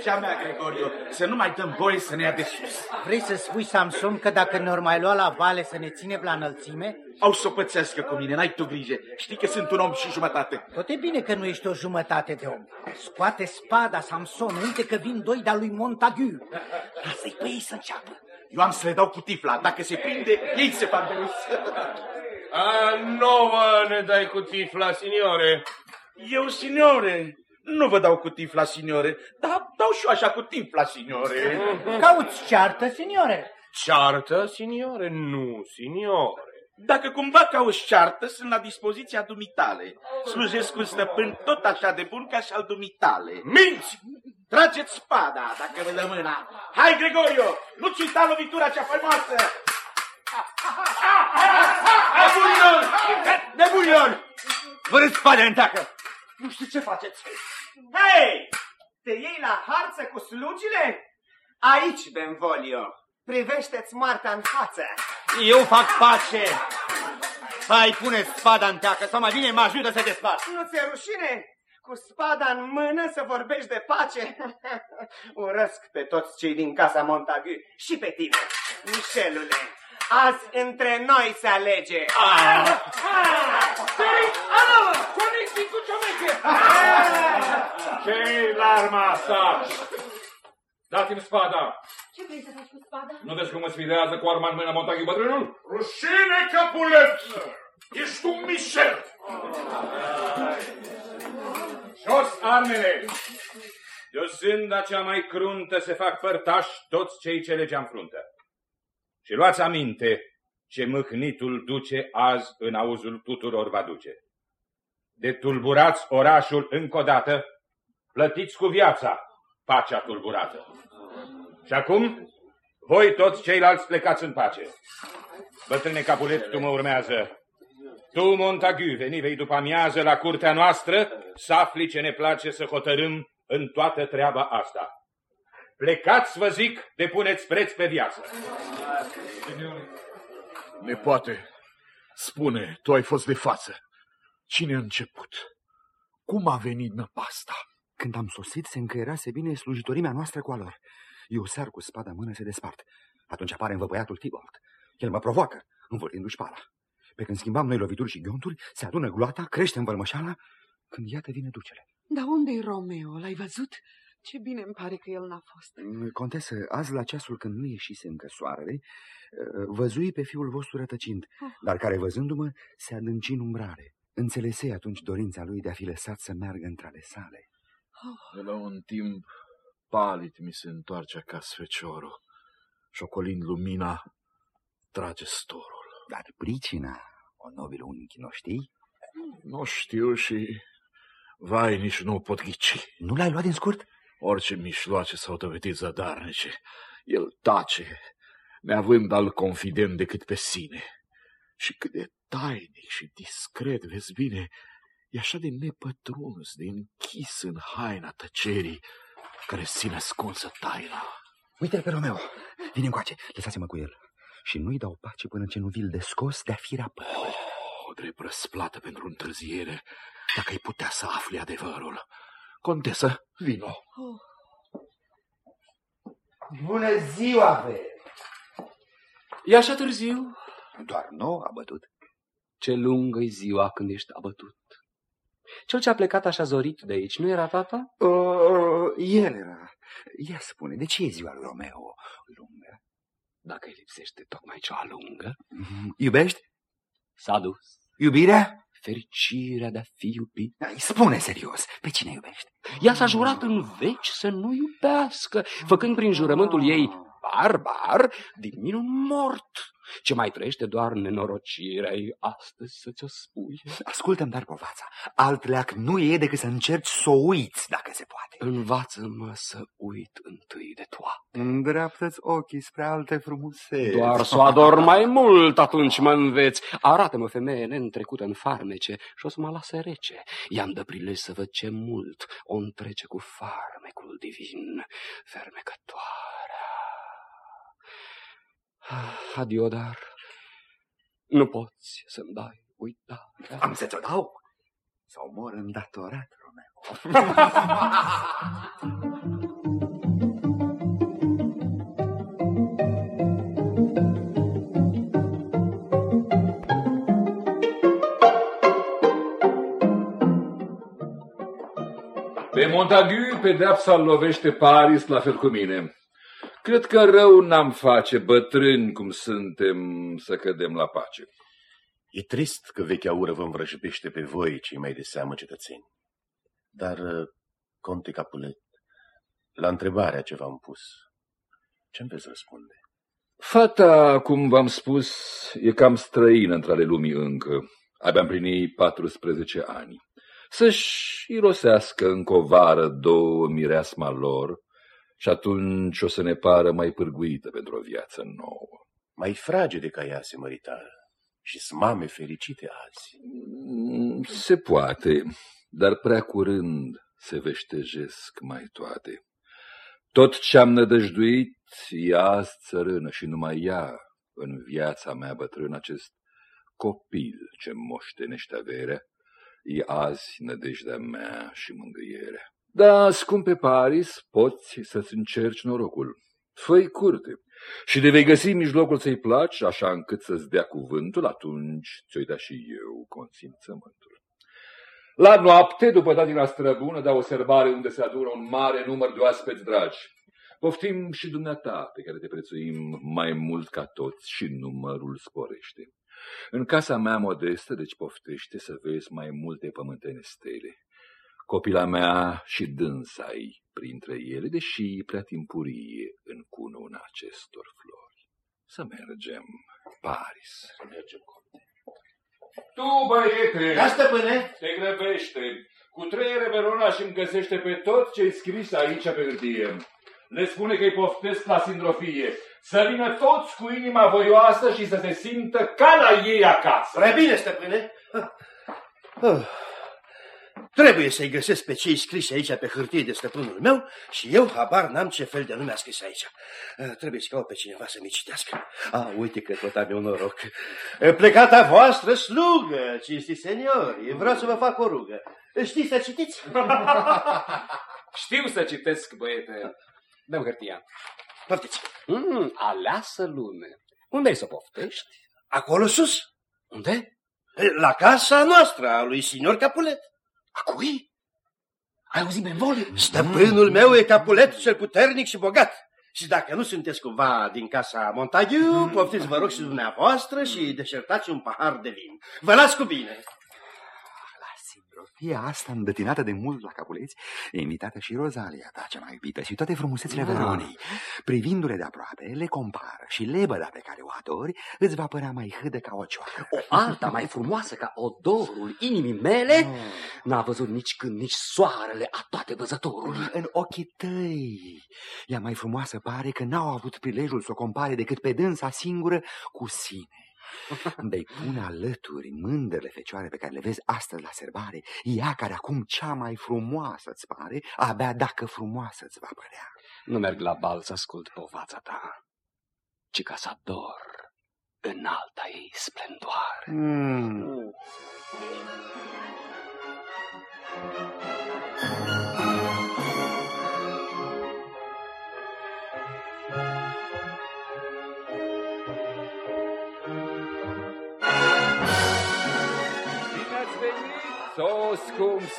legea mea, Gregorio, să nu mai dăm voie să ne ia de sus. Vrei să spui, Samson, că dacă ne-or mai lua la vale să ne ține la înălțime? Au să o pățească cu mine, n-ai tu grijă. Știi că sunt un om și jumătate. Tot e bine că nu ești o jumătate de om. Scoate spada, Samson, uite că vin doi de-a lui Montagu. Lasă-i pe ei să înceapă. Eu am să le dau cu tifla. Dacă se prinde, ei se fac de râs. A nouă ne dai cu tifla, signore. Eu, signore, nu vă dau cu tifla, signore, dar dau și eu așa cu tifla, signore. Cauți ceartă, signore. Ceartă, signore? Nu, signore. Dacă cumva cauți ceartă, sunt la dispoziția dumitale. Slujesc un stăpân tot așa de bun ca și al dumitale. Minți! Trageți spada, dacă vă dă mâna. Hai, Gregorio, nu-ți uita lovitura cea faimoasă! Nebunilor! Nebunilor! Vă râd spade în tacă! Nu știu ce faceți. Hei! Te iei la harță cu slugile? Aici, Benvolio. Privește-ți Marta în față. Eu fac pace. Hai, pune spada în teacă sau mai bine mă ajută să despart. Nu ți-e rușine? Cu spada în mână să vorbești de pace? Urăsc pe toți cei din casa Montagu și pe tine, Michelule. Azi între noi se alege. Ce-i la arma asta? Dați-mi spada. Ce vrei să faci cu spada? Nu vezi cum mă sfidează cu arma în mână Montagu bătrânul? Rușine, capulet! Ești un Michel! Jos armele! De o zânda cea mai cruntă se fac părtași toți cei ce legea în fruntă. Și luați aminte ce mâhnitul duce azi în auzul tuturor va duce. De tulburați orașul încă o dată, plătiți cu viața pacea tulburată. Și acum, voi toți ceilalți plecați în pace. Bătrâne Capulet, tu mă urmează. Tu, Montagu, veni vei după amiază la curtea noastră să afli ce ne place să hotărâm în toată treaba asta. Plecați, vă zic, depuneți preț pe viață. Nepoate, spune, tu ai fost de față. Cine a început? Cum a venit năpasta? Când am sosit, se încăierase bine slujitorimea noastră cu a lor. Eu sar cu spada în mână se despart. Atunci apare învăpăiatul Tibalt. El mă provoacă, învârtindu-și pala. Pe când schimbam noi lovituri și ghionturi, se adună gloata, crește învălmășala, când iată vine ducele. Dar unde-i Romeo? L-ai văzut? Ce bine îmi pare că el n-a fost. Contesă, azi la ceasul când nu ieșise încă soarele, văzui pe fiul vostru rătăcind, Oh. dar care văzându-mă se adânci în umbrare. Înțelesei atunci dorința lui de a fi lăsat să meargă între ale sale. De la un timp palid mi se întoarce acasă feciorul și șocolind lumina trage storul. Dar pricina, o nobil unchi, nu știi? Nu știu și vai, nici nu o pot ghici. Nu l-ai luat din scurt? Orice mișloace s-au dovedit zadarnice, el tace, neavând al confident decât pe sine. Și cât de tainic și discret, vezi bine, e așa de nepătruns, de închis în haina tăcerii care ține ascunsă taina. Uite-l pe Romeo. Vine încoace, lăsați-mă cu el. Și nu-i dau pace până ce nu vi-l descos de-a firea părului. O drept răsplată pentru întârziere, dacă ai putea să afli adevărul. Contesă, vino. Bună ziua, ve! E așa târziu? Doar nou a bătut. Ce lungă-i ziua când ești abătut. Cel ce a plecat așa zorit de aici, nu era tata? Uh, el era. Ia spune, de ce e ziua lui Romeo lungă? Dacă îi lipsește tocmai cea lungă, Iubești? s-a dus. Iubirea? Fericirea de a fi iubit. Ai, Spune serios, pe cine iubești? Ea s-a jurat în veci să nu iubească, făcând prin jurământul ei barbar din minun mort. Ce mai trăiește doar nenorocirea ei astăzi să ți-o spui. Ascultă-mi dar povața. Alt leac nu e decât să încerci să o uiți, dacă se poate. Învață-mă să uit întâi de toate. Îndreaptă-ți ochii spre alte frumuseți. Doar să o ador mai mult, atunci mă înveți. Arată-mă, femeie neîntrecută în farmece și o să mă lase rece. I-am de prilej să văd ce mult o întrece cu farmecul divin, fermecătoarea. Ah, Adio, dar nu poți să-mi dai uitare. Am să ți-o dau. Sau mor îndatorat, Romeo. Pe Montagu pedeapsa îl lovește Paris la fel cu mine. Cred că rău n-am face, bătrâni cum suntem, să cădem la pace. E trist că vechea ură vă învrăjbește pe voi, cei mai de seamă cetățeni. Dar, uh, conte Capulet, la întrebarea ce v-am pus, ce-mi veți răspunde? Fata, cum v-am spus, e cam străină între ale lumii încă. Abia împlinit 14 ani. Să-și irosească încă o vară două mireasma lor și atunci o să ne pară mai pârguită pentru o viață nouă. Mai fragede ca ea se măritară și smame fericite azi. Mm, Se poate, dar prea curând se veștejesc mai toate. Tot ce-am nădăjduit e azi țărână și numai ea în viața mea bătrână acest copil ce moștenește averea, e azi nădejdea mea și mângâierea. Da, scumpe Paris, poți să-ți încerci norocul. Fă-i curte și de vei găsi mijlocul să-i placi, așa încât să-ți dea cuvântul, atunci ți-o da și eu consimțământul. La noapte, după datina străbună, dau o serbare unde se adună un mare număr de oaspeți dragi. Poftim și dumneata, pe care te prețuim mai mult ca toți și numărul sporește. În casa mea modestă, deci poftește să vezi mai multe pământene stele. Copila mea și dânsai printre ele, deși prea timpurie în cununa acestor flori. Să mergem, Paris. Să mergem, Tu, băiete! Da, stăpâne? Te grăbește. Cu trei Verona și îmi găsește pe tot ce-i scris aici pe hârtie. Le spune că-i poftesc la sindrofie. Să vină toți cu inima voioasă și să se simtă ca la ei acasă. Prea bine, stăpâne. Ah. Trebuie să-i găsesc pe cei scrise aici pe hârtie de stăpânul meu și eu habar n-am ce fel de nume a scris aici. Ah, Trebuie să caut pe cineva să mi citească. Ah, uite că tot am eu noroc. Plecata voastră slugă, cinsti seniori, vreau să vă fac o rugă. Știți să citiți? Știu să citesc, băiete. Dăm hârtia. Poftiți. Mm, aleasă lume. Unde ai să poftești? Acolo sus, Unde? la casa noastră, a lui signor Capulet. A cui? Ai auzit benvolii? Stăpânul meu e Capulet cel puternic și bogat. Și dacă nu sunteți cumva din casa Montagu, poftiți vă rog și dumneavoastră și deșertați un pahar de vin. Vă las cu bine. La sindrofia asta îndătinată de mult la Capuleți, e invitată și Rozalia ta, cea mai iubită, și toate frumusețile Ah. Veronei. Privindu-le de aproape, le compară și lebăda pe care o adori îți va părea mai hâdă ca o cioară. O alta mai frumoasă ca odorul inimii mele n-a văzut nici când, nici soarele a toate văzătorul. În ochii tăi, ea mai frumoasă pare că n-au avut prilejul să o compare decât pe dânsa singură cu sine. De-i pune alături mândrele fecioare pe care le vezi astăzi la serbare, ea care acum cea mai frumoasă îți pare, abia dacă frumoasă îți va părea. Nu merg la bal să ascult povața ta, ci ca să ador în alta ei splendoare. Mm. Bine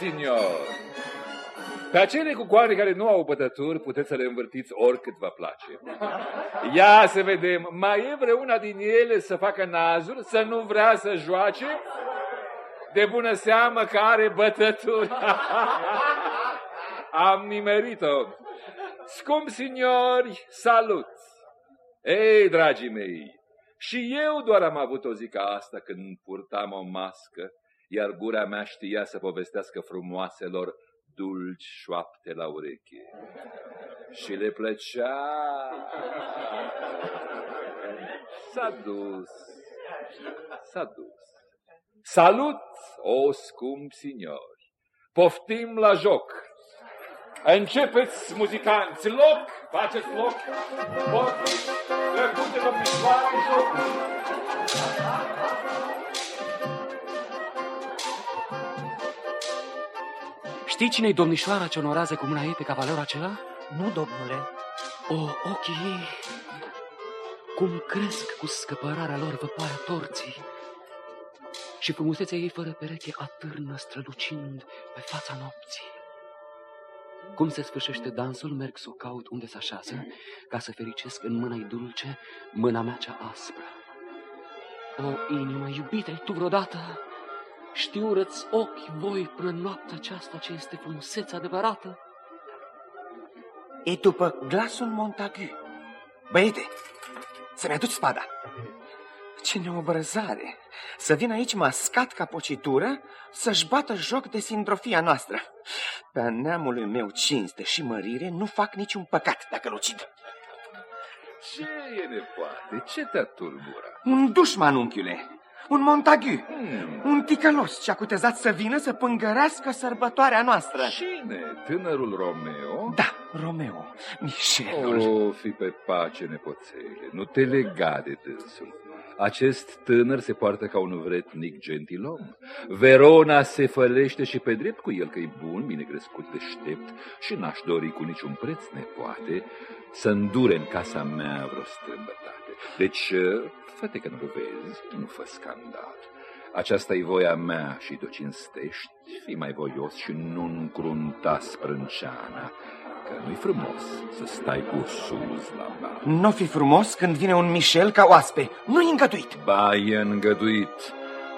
signor. Pe acele cucoane care nu au bătături puteți să le învârtiți oricât vă place. Ia să vedem, mai e vreuna din ele să facă nazuri, să nu vrea să joace? De bună seamă că are bătături. Am nimerit-o. Scump signori, salut! Ei, dragii mei, și eu doar am avut o zi ca asta când purtam o mască, iar gura mea știa să povestească frumoaselor dulci șoapte la ureche. Și le plăcea. S-a dus. S-a dus. Salut, o scump signori! Poftim la joc! Începeți, muzicanți, loc! Faceți loc! Porți, Răcute-vă picioare, joc! Știi cine-i domnișoara ce onorează cu mâna ei pe cavalorul acela? Nu, domnule. O, ochii ei, cum cresc cu scăpărarea lor văpoarea torții și frumusețea ei fără pereche atârnă strălucind pe fața nopții. Cum se sfârșește dansul, merg să o caut unde se așează, ca să fericesc în mâna-i dulce mâna mea cea aspră. O, inimă, iubite tu vreodată? Știu răți ochi voi până în noaptea aceasta ce este frumusețea adevărată? E după glasul Montagu. Băiete, să-mi aduci spada. Ce neobrăzare! Să vină aici mascat ca pocitură să-și bată joc de sindrofia noastră. Pe neamului meu cinste și mărire nu fac niciun păcat dacă l ucid. Ce e nepoate? Ce te-a tulburat? Un dușman, unchiule. Un Montagu. Hmm. Un ticălos ce-a cutezat să vină să pângărească sărbătoarea noastră. Cine? Tânărul Romeo? Da, Romeo. Michelul. O, fi pe pace, nepoțele. Nu te lega de dânsul. Acest tânăr se poartă ca un vretnic gentilom. Verona se fălește și pe drept cu el că e bun, bine crescut, deștept și n-aș dori cu niciun preț, nepoate, să îndure în casa mea vreo strâmbătate. Deci, fă că nu vezi, nu fă scandal. Aceasta e voia mea și tu cinstești, fii mai voios și nu încrunta sprânceana, că nu-i frumos să stai cu sus la bar. Nu fi frumos când vine un Michel ca oaspe. Nu-i îngăduit. Ba, e îngăduit.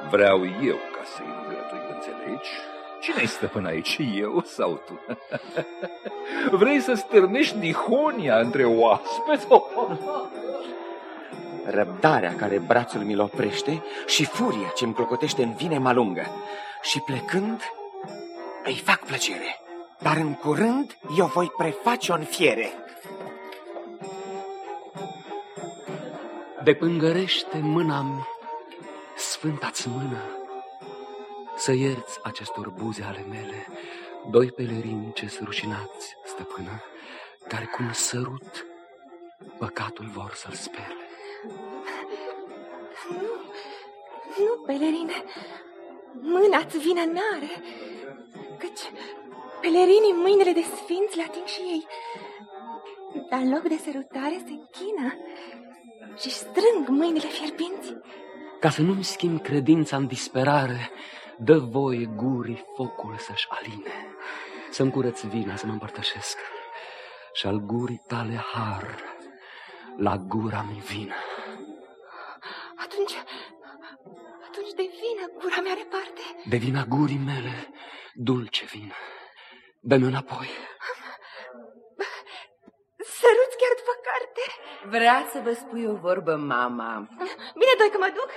Vreau eu ca să-i îngădui, înțelegi? Cine-i stăpân aici, eu sau tu? Vrei să stârnești dihonia între oaspeți? Răbdarea care brațul mi-l oprește și furia ce îmi clocotește în vine mă lungă. Și plecând, îi fac plăcere. Dar în curând eu voi preface-o în fiere. Depângărește mâna-mi, sfânta-ți mână, să ierți acestor buze ale mele, doi pelerini ce rușinați, stăpână, care cu un sărut păcatul vor să-l spele. Nu, nu, pelerine, mâna-ți vine n-are, căci pelerinii mâinile de sfinți le ating și ei, dar în loc de sărutare se închină și strâng mâinile fierbinți. Ca să nu-mi schimb credința în disperare, dă voie gurii focul să-și aline, să-mi curăț vina, să mă împărtășesc și al gurii tale har, la gura mi vină. Atunci, atunci de vină gura mea are parte. De vina gurii mele, dulce vină. Dă-mi înapoi. Săruți chiar după carte. Vrea să vă spui o vorbă, mama. Bine, doi, că mă duc.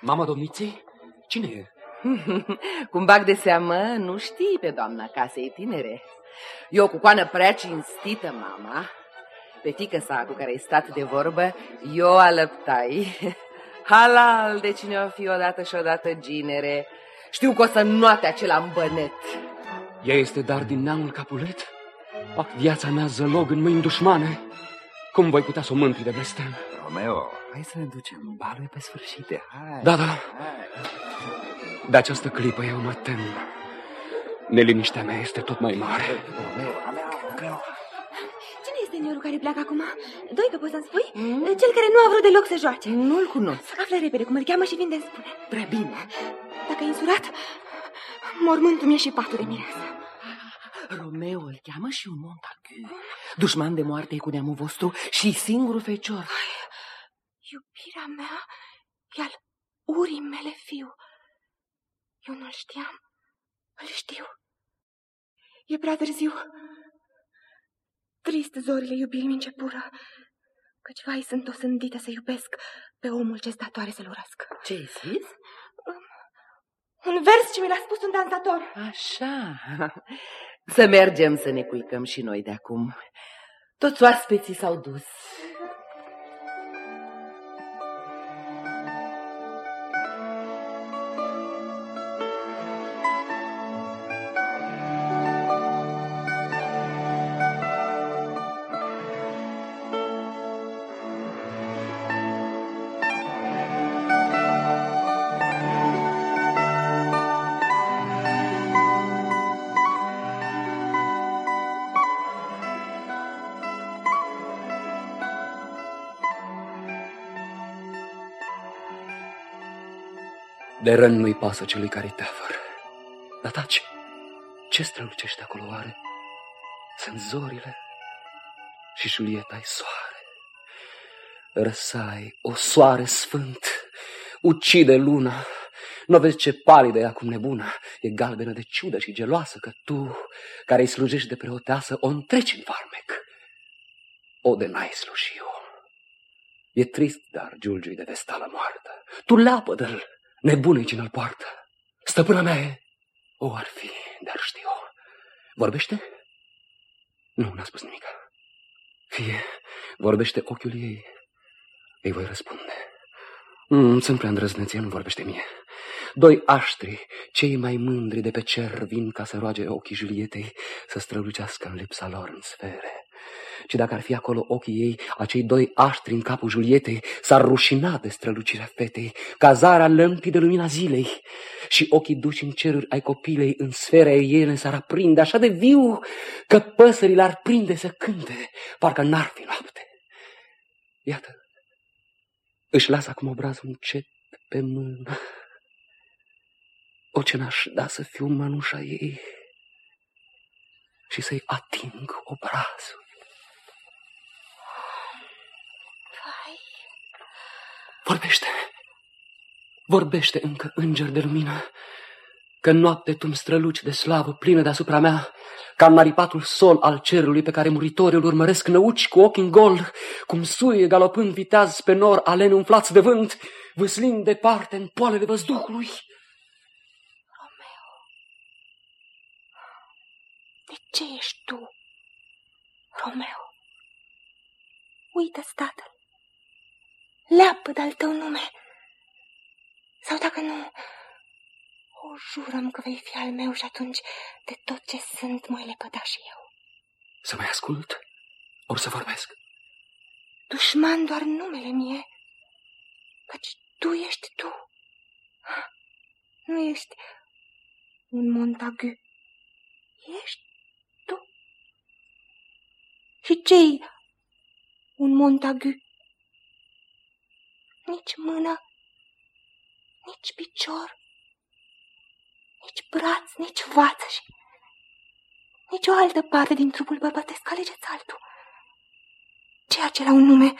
Mama domniței? Cine e? Cum bag de seamă, nu știi pe doamna casei tinere. Eu cu coană prea cinstită, mama. Pe fică sa cu care ai stat de vorbă, eu alăptai. Halal de cine o fi odată și odată ginere. Știu că o să nuate acela în bănet. Ea este dar din neamul Capulet? Fac viața mea zălog în mâini dușmane. Cum voi putea să o mântui de blestem? Romeo, hai să ne ducem. Balul pe sfârșite. Hai. Da, da. De această clipă eu mă tem. Neliniștea mea este tot mai mare. Romeo, Romeo, Romeo. Cine este niorul care pleacă acum? Doi, că poți să-mi spui? Mm? Cel care nu a vrut deloc să joace. Nu-l cunosc. Află repede cum îl cheamă și vin de spune. Prea bine. Dacă e însurat, mormântul mi și patul de mireasă. Romeo îl cheamă și un Montagu. Dușman de moarte e cu neamul vostru și singurul fecior. Iubirea mea e al urii mele fiu. Eu nu-l știam, îl știu. E prea târziu. Trist zorile iubirii mi începură, căci vai sunt o sândită să iubesc pe omul ce-ți datoare să-l urăsc. Ce-ai zis? Un vers ce mi l-a spus un dansator. Așa. Să mergem să ne cuicăm și noi de acum. Toți oaspeții s-au dus. De rând nu-i pasă celui care-i teafăr. Dar taci, ce strălucește acolo oare? Sunt zorile și Julieta e soare. Răsai, o soare sfânt, ucide luna. Nu vezi ce palidă e acum nebună, e galbenă de ciudă și geloasă că tu, care îi slujești de preoteasă, o întreci în farmec. O de n-ai slujiu. E trist, dar Giulgiu de vestală moartă. Tu leapă-dă-l, nebună cine-l poartă. Stăpâna mea e... O, ar fi, dar știu. Vorbește? Nu, n-a spus nimic. Fie, vorbește ochiul ei. Îi voi răspunde. Mm, sunt prea îndrăzneț, nu vorbește mie. Doi aștri, cei mai mândri de pe cer, vin ca să roage ochii Julietei să strălucească în lipsa lor în sfere. Și dacă ar fi acolo ochii ei, acei doi aștri în capul Julietei, s-ar rușina de strălucirea fetei, cazarea lămpii de lumina zilei. Și ochii duși în ceruri ai copilei, în sfera ei s-ar aprinde așa de viu, că păsările ar prinde să cânte, parcă n-ar fi noapte. Iată, își lasă acum obrazul încet pe mână. O ce n-aș da să fiu mănușa ei și să-i ating obrazul. Vorbește, vorbește încă înger de lumină, că în noapte tu străluci de slavă plină deasupra mea, ca în naripatul sol al cerului pe care muritorii îl urmăresc năuci cu ochi în gol, cum suie galopând viteaz pe nor aleni umflați de vânt, vâslind departe în poalele văzduhului. de ce ești tu, Romeo? Uită-ți tatăl. Leapă de-al tău nume. Sau dacă nu, o jurăm că vei fi al meu și atunci de tot ce sunt mă lepăda și eu. Să mai ascult, ori să vorbesc. Dușman doar numele mie, căci tu ești tu. Nu ești un Montagu. Ești tu. Și cei un Montagu? Nici mână, nici picior, nici braț, nici față și nici o altă parte din trupul bărbătesc. Alegeți altul. Ceea ce la un nume.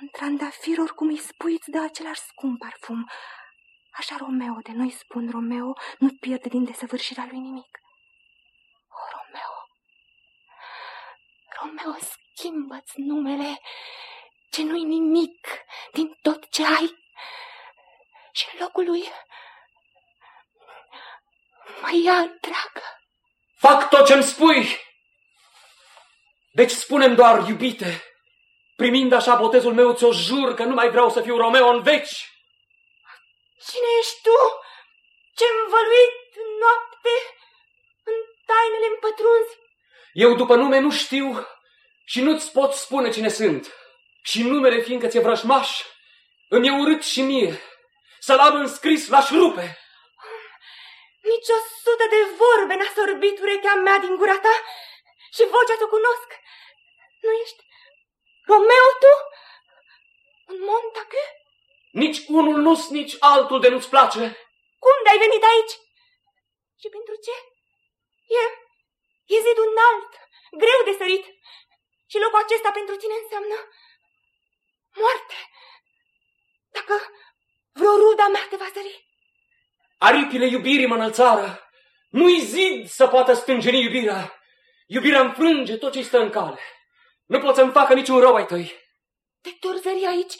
Un trandafir, oricum îi spui, îți dă același scump parfum. Așa Romeo, de noi spun Romeo, nu pierde din desăvârșirea lui nimic. O, Romeo, Romeo, schimbă-ți numele, ce nu-i nimic din tot ce ai. Și în locul lui mai ia întreagă. Fac tot ce-mi spui. Deci spunem doar, iubite, primind așa botezul meu, ți-o jur că nu mai vreau să fiu Romeo în veci. Cine ești tu, ce învăluit noapte, în tainele împătrunzi? Eu după nume nu știu și nu-ți pot spune cine sunt. Și numele, fiindcă ți-e vrăjmaș, îmi e urât și mie. Să-l am înscris, l-aș rupe. Nici o sută de vorbe n-a sorbit urechea mea din gura ta și vocea te cunosc. Nu ești Romeo tu? Un Montagu? Nici unul nu nici altul de nu-ți place. Cum de-ai venit aici? Și pentru ce? E, e zidul înalt, greu de sărit. Și locul acesta pentru tine înseamnă moarte. Dacă vreo ruda mea te va sări. Aripile iubirii mă înălțară. Nu-i zid să poată stângeni iubirea. Iubirea înfrânge tot ce stă în cale. Nu pot să-mi facă niciun rău ai tăi. Te torzări aici,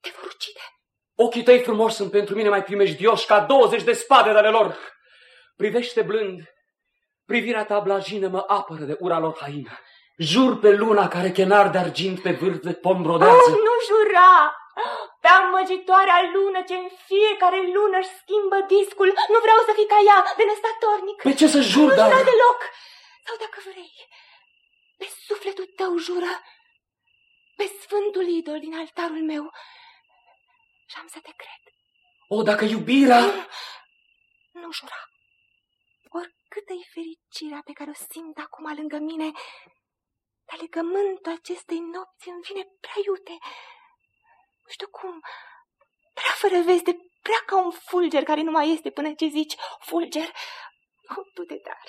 te vor ucide. Ochii tăi frumoși sunt pentru mine mai primejdioși ca 20 de spade de ale lor. Privește blând. Privirea ta blajină mă apără de ura lor haină. Jur pe luna care chenar de argint pe vârf de pom brodează. Oh, nu jura! Pe amăgitoarea lună ce în fiecare lună își schimbă discul. Nu vreau să fii ca ea, de nestatornic. Pe ce să jur, nu dar... Nu jura deloc. Sau dacă vrei, pe sufletul tău jură, pe sfântul idol din altarul meu. Și am să te cred. O, dacă iubirea... Nu, nu jura. Oricâtă e fericirea pe care o simt acum lângă mine, dar legământul acestei nopți îmi vine prea iute. Nu știu cum, prea fără vezi de prea ca un fulger care nu mai este până ce zici fulger. O, du-te dar.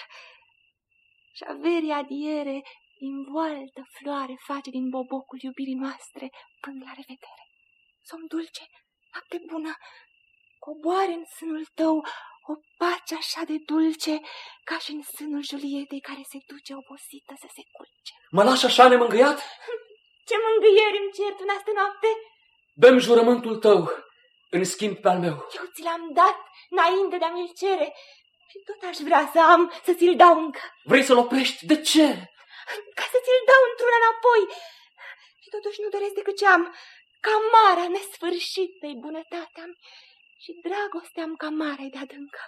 Și averia adiere invoaltă floare face din bobocul iubirii noastre până la revedere. Somn dulce, noapte bună, coboare în sânul tău o pace așa de dulce ca și în sânul Julietei care se duce obosită să se culce. Mă lași așa nemângâiat? Ce mângâieri îmi cer tu în astă noapte? Dăm jurământul tău în schimb pe al meu. Eu ți l-am dat înainte de a mi-l cere și tot aș vrea să am să ți-l dau încă. Vrei să-l oprești? De ce? Ca să ți-l dau într-una înapoi. Și totuși nu doresc decât ce am. Camara nesfârșită-i bunătatea și dragostea-mi camara de adâncă.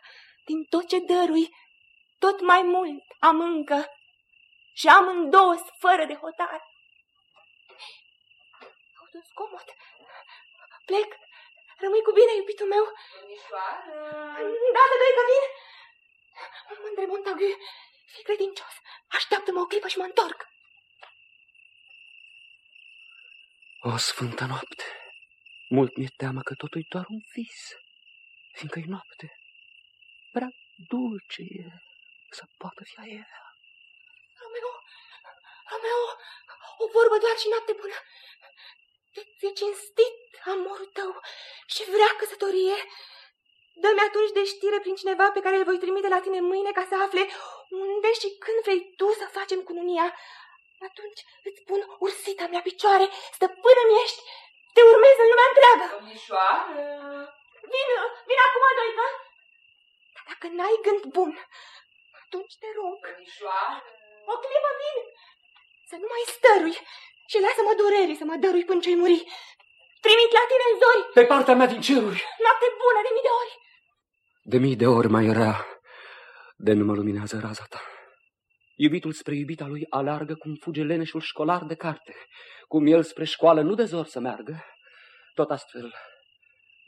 Din tot ce dărui, tot mai mult am încă și am în două fără de hotar. Aud un scomot. Plec. Rămâi cu bine, iubitul meu. Da, de doi că vin. Mândre Montagu, fii credincios. Așteaptă-mă o clipă și mă întorc. O sfântă noapte. Mult mi-e teamă că totul e doar un vis, fiindcă-i noapte. Prea dulce e să poată fi aierea. Romeo, Romeo, o vorbă doar și noapte bună. Ți-e cinstit amorul tău și vrea căsătorie. Dă-mi atunci de știre prin cineva pe care îl voi trimite la tine mâine ca să afle unde și când vrei tu să facem cununia. Atunci îți pun ursita mea picioare, stăpână-mi ești, te urmez în lumea întreagă. Domnișoară! Vin, vin acum, Doica. Dar dacă n-ai gând bun, atunci te rog. Domnișoară! O clipă vin, să nu mai stărui și lasă-mă durere să mă dărui până ce-i muri. Trimit la tine în zori. Pe partea mea din ceruri. Noapte bună de mii de ori. De mii de ori mai rea de nu mă luminează raza ta. Iubitul spre iubita lui alargă cum fuge leneșul școlar de carte, cum el spre școală nu de zor să meargă, tot astfel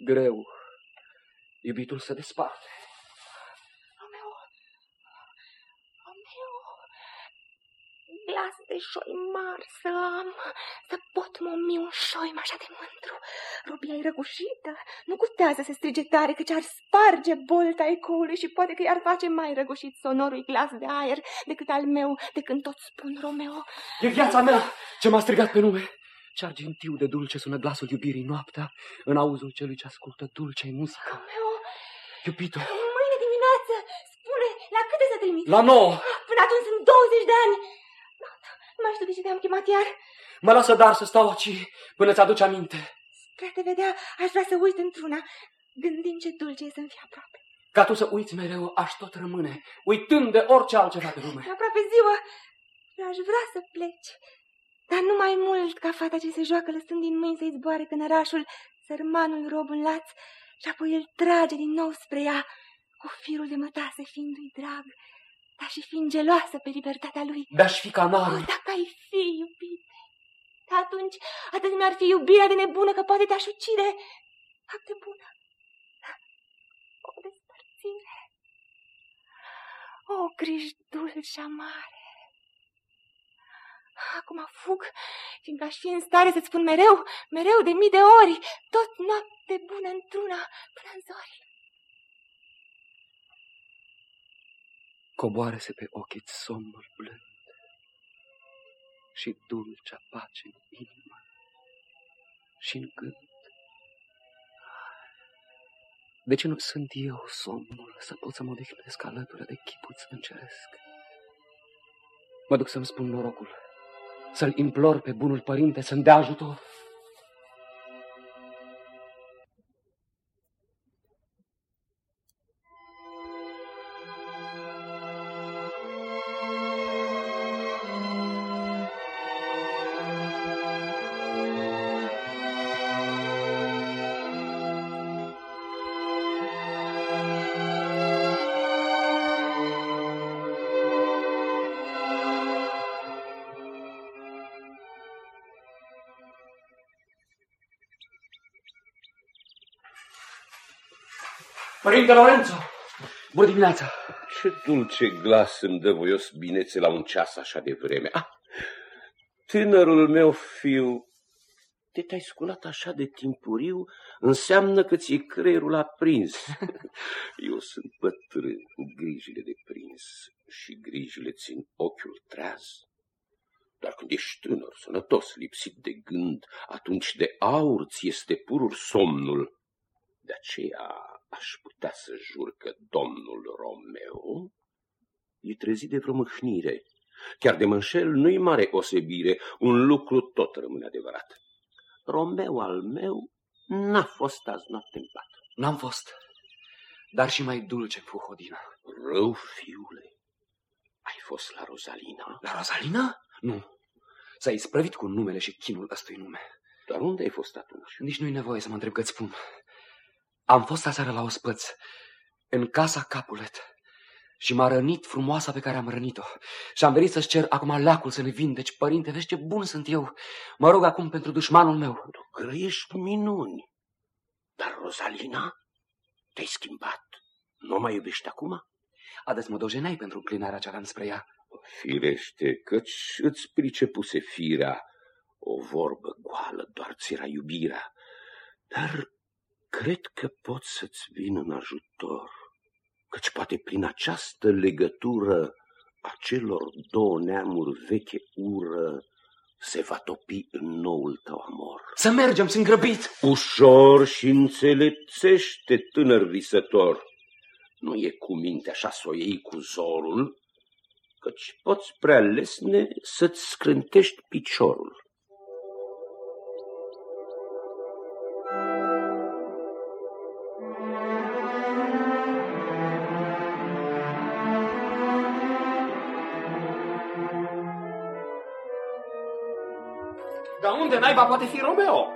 greu iubitul se desparte. Romeo, Romeo, glas de șoi mari să am, să pot momi un șoim așa de mândru. Robia e răgușită, nu cutează să strige tare, căci ar sparge bolta ecoului și poate că i-ar face mai răgușit sonorul glas de aer decât al meu, de când tot spun Romeo. E viața mea ce m-a strigat pe nume. Ce argintiu de dulce sună glasul iubirii noaptea în auzul celui ce ascultă dulce muzică. Romeo, Iubito, mâine dimineață, spune, la câte să trimit? la nouă, Până atunci sunt 20 de ani. Nu mai știu de ce te-am chemat iar. mă lasă dar să stau aici până ți-aduce aminte. Spre a te vedea, aș vrea să uit într-una, gândind ce dulce e să-mi fie aproape. Ca tu să uiți mereu, aș tot rămâne, uitând de orice altceva pe lume. E aproape ziua și aș vrea să pleci. Dar nu mai mult ca fata ce se joacă lăsând din mâini să-i zboare cănărașul, sărmanul rob în laț și apoi îl trage din nou spre ea, cu firul de mătase fiindu-i drag, dar și fiind geloasă pe libertatea lui. De-aș fi canarul. Oh, dacă ai fi, iubite, atunci atât mi-ar fi iubirea de nebună că poate te-aș ucide. Noapte bună. O despărțire. O griji dulce amare. Acum fug, fiindcă aș fi în stare să-ți spun mereu, mereu de mii de ori, tot noapte bună într-una până în zori. Coboare-se pe ochii somnul blând și dulcea pace în inimă și în gând. De ce nu sunt eu somnul să pot să mă odihnesc alături de chipuț înceresc? Mă duc să-mi spun norocul, să-l implor pe bunul părinte să-mi dea ajutor. Părinte Lorenzo, bună dimineața! Ce dulce glas îmi dă voios binețe la un ceas așa de vreme. Ah, tânărul meu fiu, uite, te-ai sculat așa de timpuriu, înseamnă că ți-e creierul aprins. Eu sunt bătrân cu grijile de prins și grijile țin ochiul treaz. Dar când ești tânăr, sănătos, lipsit de gând, atunci de aur ți este purul somnul. De aceea aș putea să jur că domnul Romeo e trezit de vreo mâhnire. Chiar de mă înșel, nu-i mare osebire, un lucru tot rămâne adevărat. Romeo al meu n-a fost azi noapte în pat. N-am fost, dar și mai dulce în Fuhodina. Rău, fiule, ai fost la Rosalina? La Rosalina? Nu. S-a isprăvit cu numele și chinul ăstui nume. Dar unde ai fost atunci? Nici nu-i nevoie să mă întreb că-ți spun. Am fost aseară la ospăț, în casa Capulet, și m-a rănit frumoasa pe care am rănit-o. Și am venit să-ți cer acum leacul să ne vindeci. Părinte, vezi ce bun sunt eu. Mă rog acum pentru dușmanul meu. Tu grăiești minuni. Dar Rosalina, te-ai schimbat. Nu mai iubești acum? Ades mă dojenai pentru înclinarea ce aveam spre ea. Firește, căci îți pricepuse firea. O vorbă goală doar ți era iubirea. Dar cred că pot să-ți vin în ajutor, căci poate prin această legătură a celor două neamuri veche ură se va topi în noul tău amor. Să mergem, sunt grăbit! Ușor și înțelepțește, tânăr visător. Nu e cu minte așa să o iei cu zorul, căci poți prea lesne să-ți scrântești piciorul. Naiba poate fi Romeo?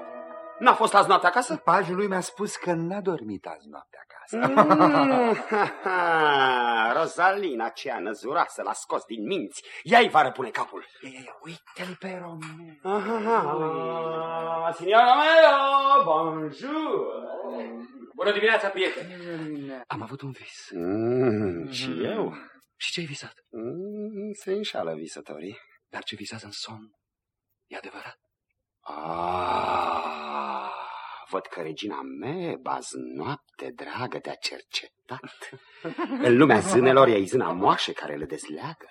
N-a fost azi noapte acasă? Pajul lui mi-a spus că n-a dormit azi noapte acasă. Mm, ha, ha, Rosalina, aceea năzuroasă, l-a scos din minți. Ea-i va răpune capul. Uite-l pe Romeo. Ah, signor Romeo, bonjour. Bună dimineața, prieteni! Am avut un vis. Mm, și eu? Și ce ai visat? Mm, se înșală visătorii. Dar ce visează în somn e adevărat. Ah, văd că regina mea, azi noapte, dragă, te-a cercetat. În lumea zânelor e zâna moașă care le dezleagă.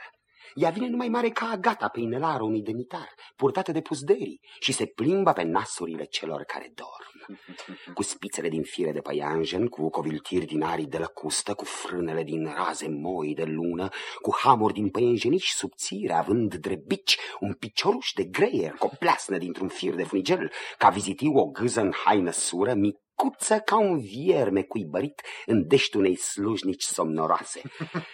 Ea vine numai mare ca agata pe inelară unui demitar, purtată de puzderii, și se plimbă pe nasurile celor care dorm. Cu spițele din fire de păianjen, cu coviltiri din arii de lăcustă, cu frânele din raze moi de lună, cu hamuri din păianjenici subțire, având drebici, un picioruș de greier, cu o pleasnă dintr-un fir de funigel, ca vizitiu o gâză în haină sură, mic micuță ca un vierme cuibărit în dești unei slujnici somnoroase.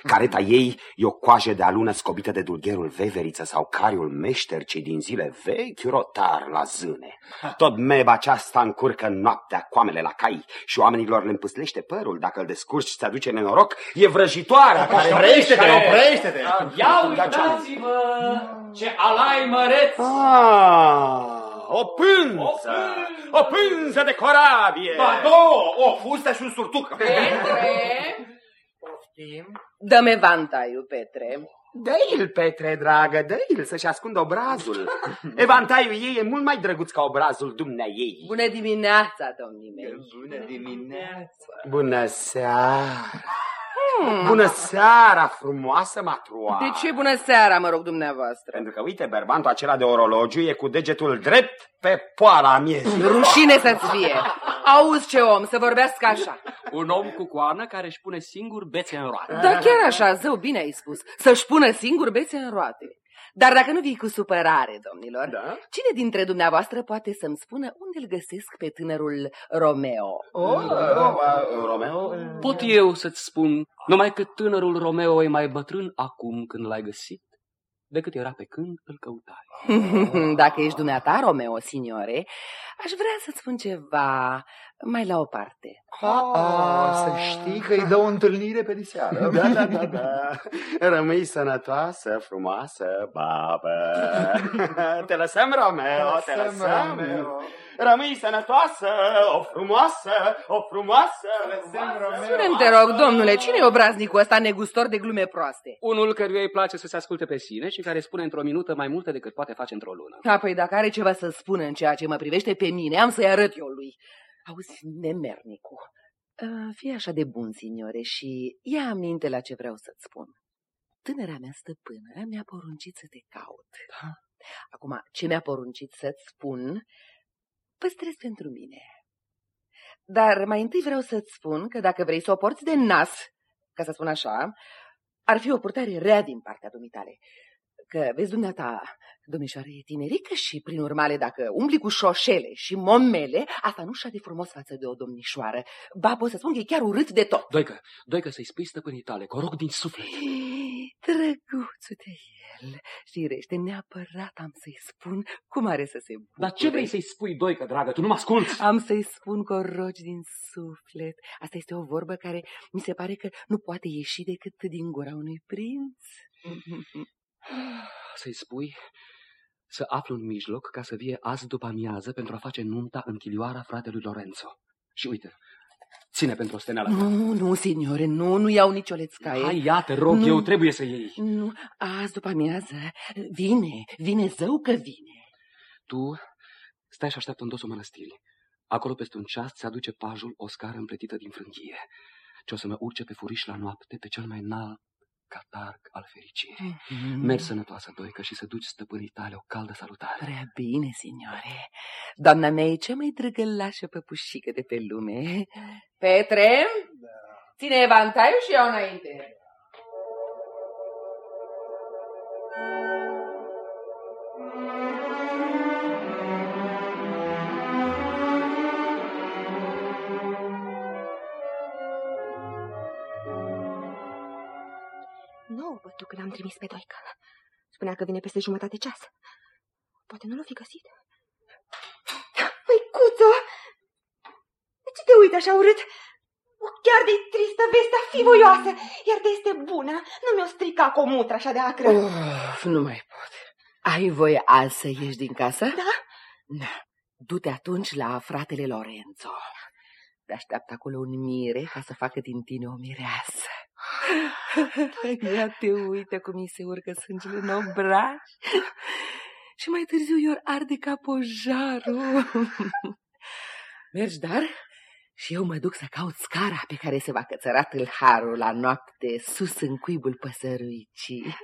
Careta ei e o coajă de alună scobită de dulgherul veveriță sau cariul meșter ce din zile vechi rotar la zâne. Tot meba aceasta încurcă noaptea coamele la cai și oamenilor le împâslește părul. Dacă îl descurci, ți aduce nenoroc, e vrăjitoarea care... Oprește-te, oprește-te! Ia uitați-vă ce alai măreț! Ah, o pânză! O pânză de corabie! Ba două, o fustă și un surtuc. Petre, Poftim. dă-me vantaiul, Petre. Dă-i-l, Petre, dragă, dă-i-l să-și ascundă obrazul. Evantaiul ei e mult mai drăguț ca obrazul dumnea ei. Bună dimineața, domnii mei. Bună dimineața. Bună seara! Bună seara, frumoasă matroa! De ce bună seara, mă rog dumneavoastră? Pentru că, uite, berbantul acela de orologiu e cu degetul drept pe poala miezii. Rușine să-ți fie. Auzi ce om, să vorbească așa. Un om cu coană care își pune singur bețe în roate. Da, chiar așa, zău, bine ai spus. Să-și pună singur bețe în roate. Dar dacă nu vii cu supărare, domnilor, Da? cine dintre dumneavoastră poate să-mi spună unde îl găsesc pe tânărul Romeo? Oh, Romeo? Pot eu să-ți spun, numai că tânărul Romeo e mai bătrân acum când l-ai găsit, decât era pe când îl căutai. Dacă ești dumneata, Romeo, signore, aș vrea să-ți spun ceva mai la o parte. Ah, să știi că îi dă o întâlnire pe diseară. Da, da, da, da. Rămâi sănătoasă, frumoasă, babă. Te lăsăm, Romeo, te Lăsăm, lăsăm. Romeo. Rămâi sănătoasă, o frumoasă, o frumoasă. Spune-mi, te rog, domnule, cine e obraznicul ăsta negustor de glume proaste? Unul căruia îi place să se asculte pe sine și care spune într-o minută mai multe decât poate face într-o lună. Apoi, dacă are ceva să spună în ceea ce mă privește pe mine, am să-i arăt eu lui. Auzi, nemernicu, uh, fii așa de bun, signore, și ia aminte la ce vreau să-ți spun. Tânăra mea stăpână mi-a poruncit să te caut. Da? Acum, ce mi-a poruncit să-ți spun, păstrez pentru mine. Dar mai întâi vreau să-ți spun că dacă vrei să o porți de nas, ca să spun așa, ar fi o purtare rea din partea dumitale. Că, vezi, dumneata, domnișoară e tinerică și, prin urmare, dacă umbli cu șoșele și momele, asta nu și de frumos față de o domnișoară. Ba, pot să spun că e chiar urât de tot. Doică, doică să-i spui stăpânii tale, că o rog din suflet. Drăguțul de el, știrește, neapărat am să-i spun cum are să se bucure. Dar ce vrei să-i spui, Doică, dragă? Tu nu mă asculți? Am să-i spun că o rogi din suflet. Asta este o vorbă care mi se pare că nu poate ieși decât din gura unui prinț. Să-i spui să aflu un mijloc ca să vie azi după amiază pentru a face nunta în chilioara fratelui Lorenzo. Și uite, ține pentru o steneală. Nu, nu, signore, nu, nu iau nicio lețcaie. Hai, ia, te rog, Nu. eu trebuie să iei. Nu, azi după amiază, vine, vine zău că vine. Tu stai și așteaptă în dosul mănăstirii. Acolo peste un ceas ți aduce pajul o scară împletită din frânghie, ce o să mă urce pe furiș la noapte pe cel mai înalt catarg al fericirii. Mhm. Mergi sănătoasă, Doică, și să duci stăpânii tale o caldă salutare. Prea bine, signore. Doamna mea e cea mai drăgălașă păpușică de pe lume. Petre, ține evantaiul și iau înainte. Nu, bătuc când am trimis pe Doica. Spunea că vine peste jumătate ceas. Poate nu l-o fi găsit. Măicuțo! De ce te uiți așa urât? O, chiar de tristă vestea, fi voioasă, iar de este bună. Nu mi-o strica cu o mutră așa de acră. Uf, nu mai pot. Ai voie azi să ieși din casă? Da? Da. Du-te atunci la fratele Lorenzo. Te așteaptă acolo un mire ca să facă din tine o mireasă. Ia te uite cum mi se urcă sângele în obraj. Și mai târziu ior arde ca pojarul. Mergi, dar? Și eu mă duc să caut scara pe care se va cățăra tâlharul la noapte sus în cuibul păsăruicii.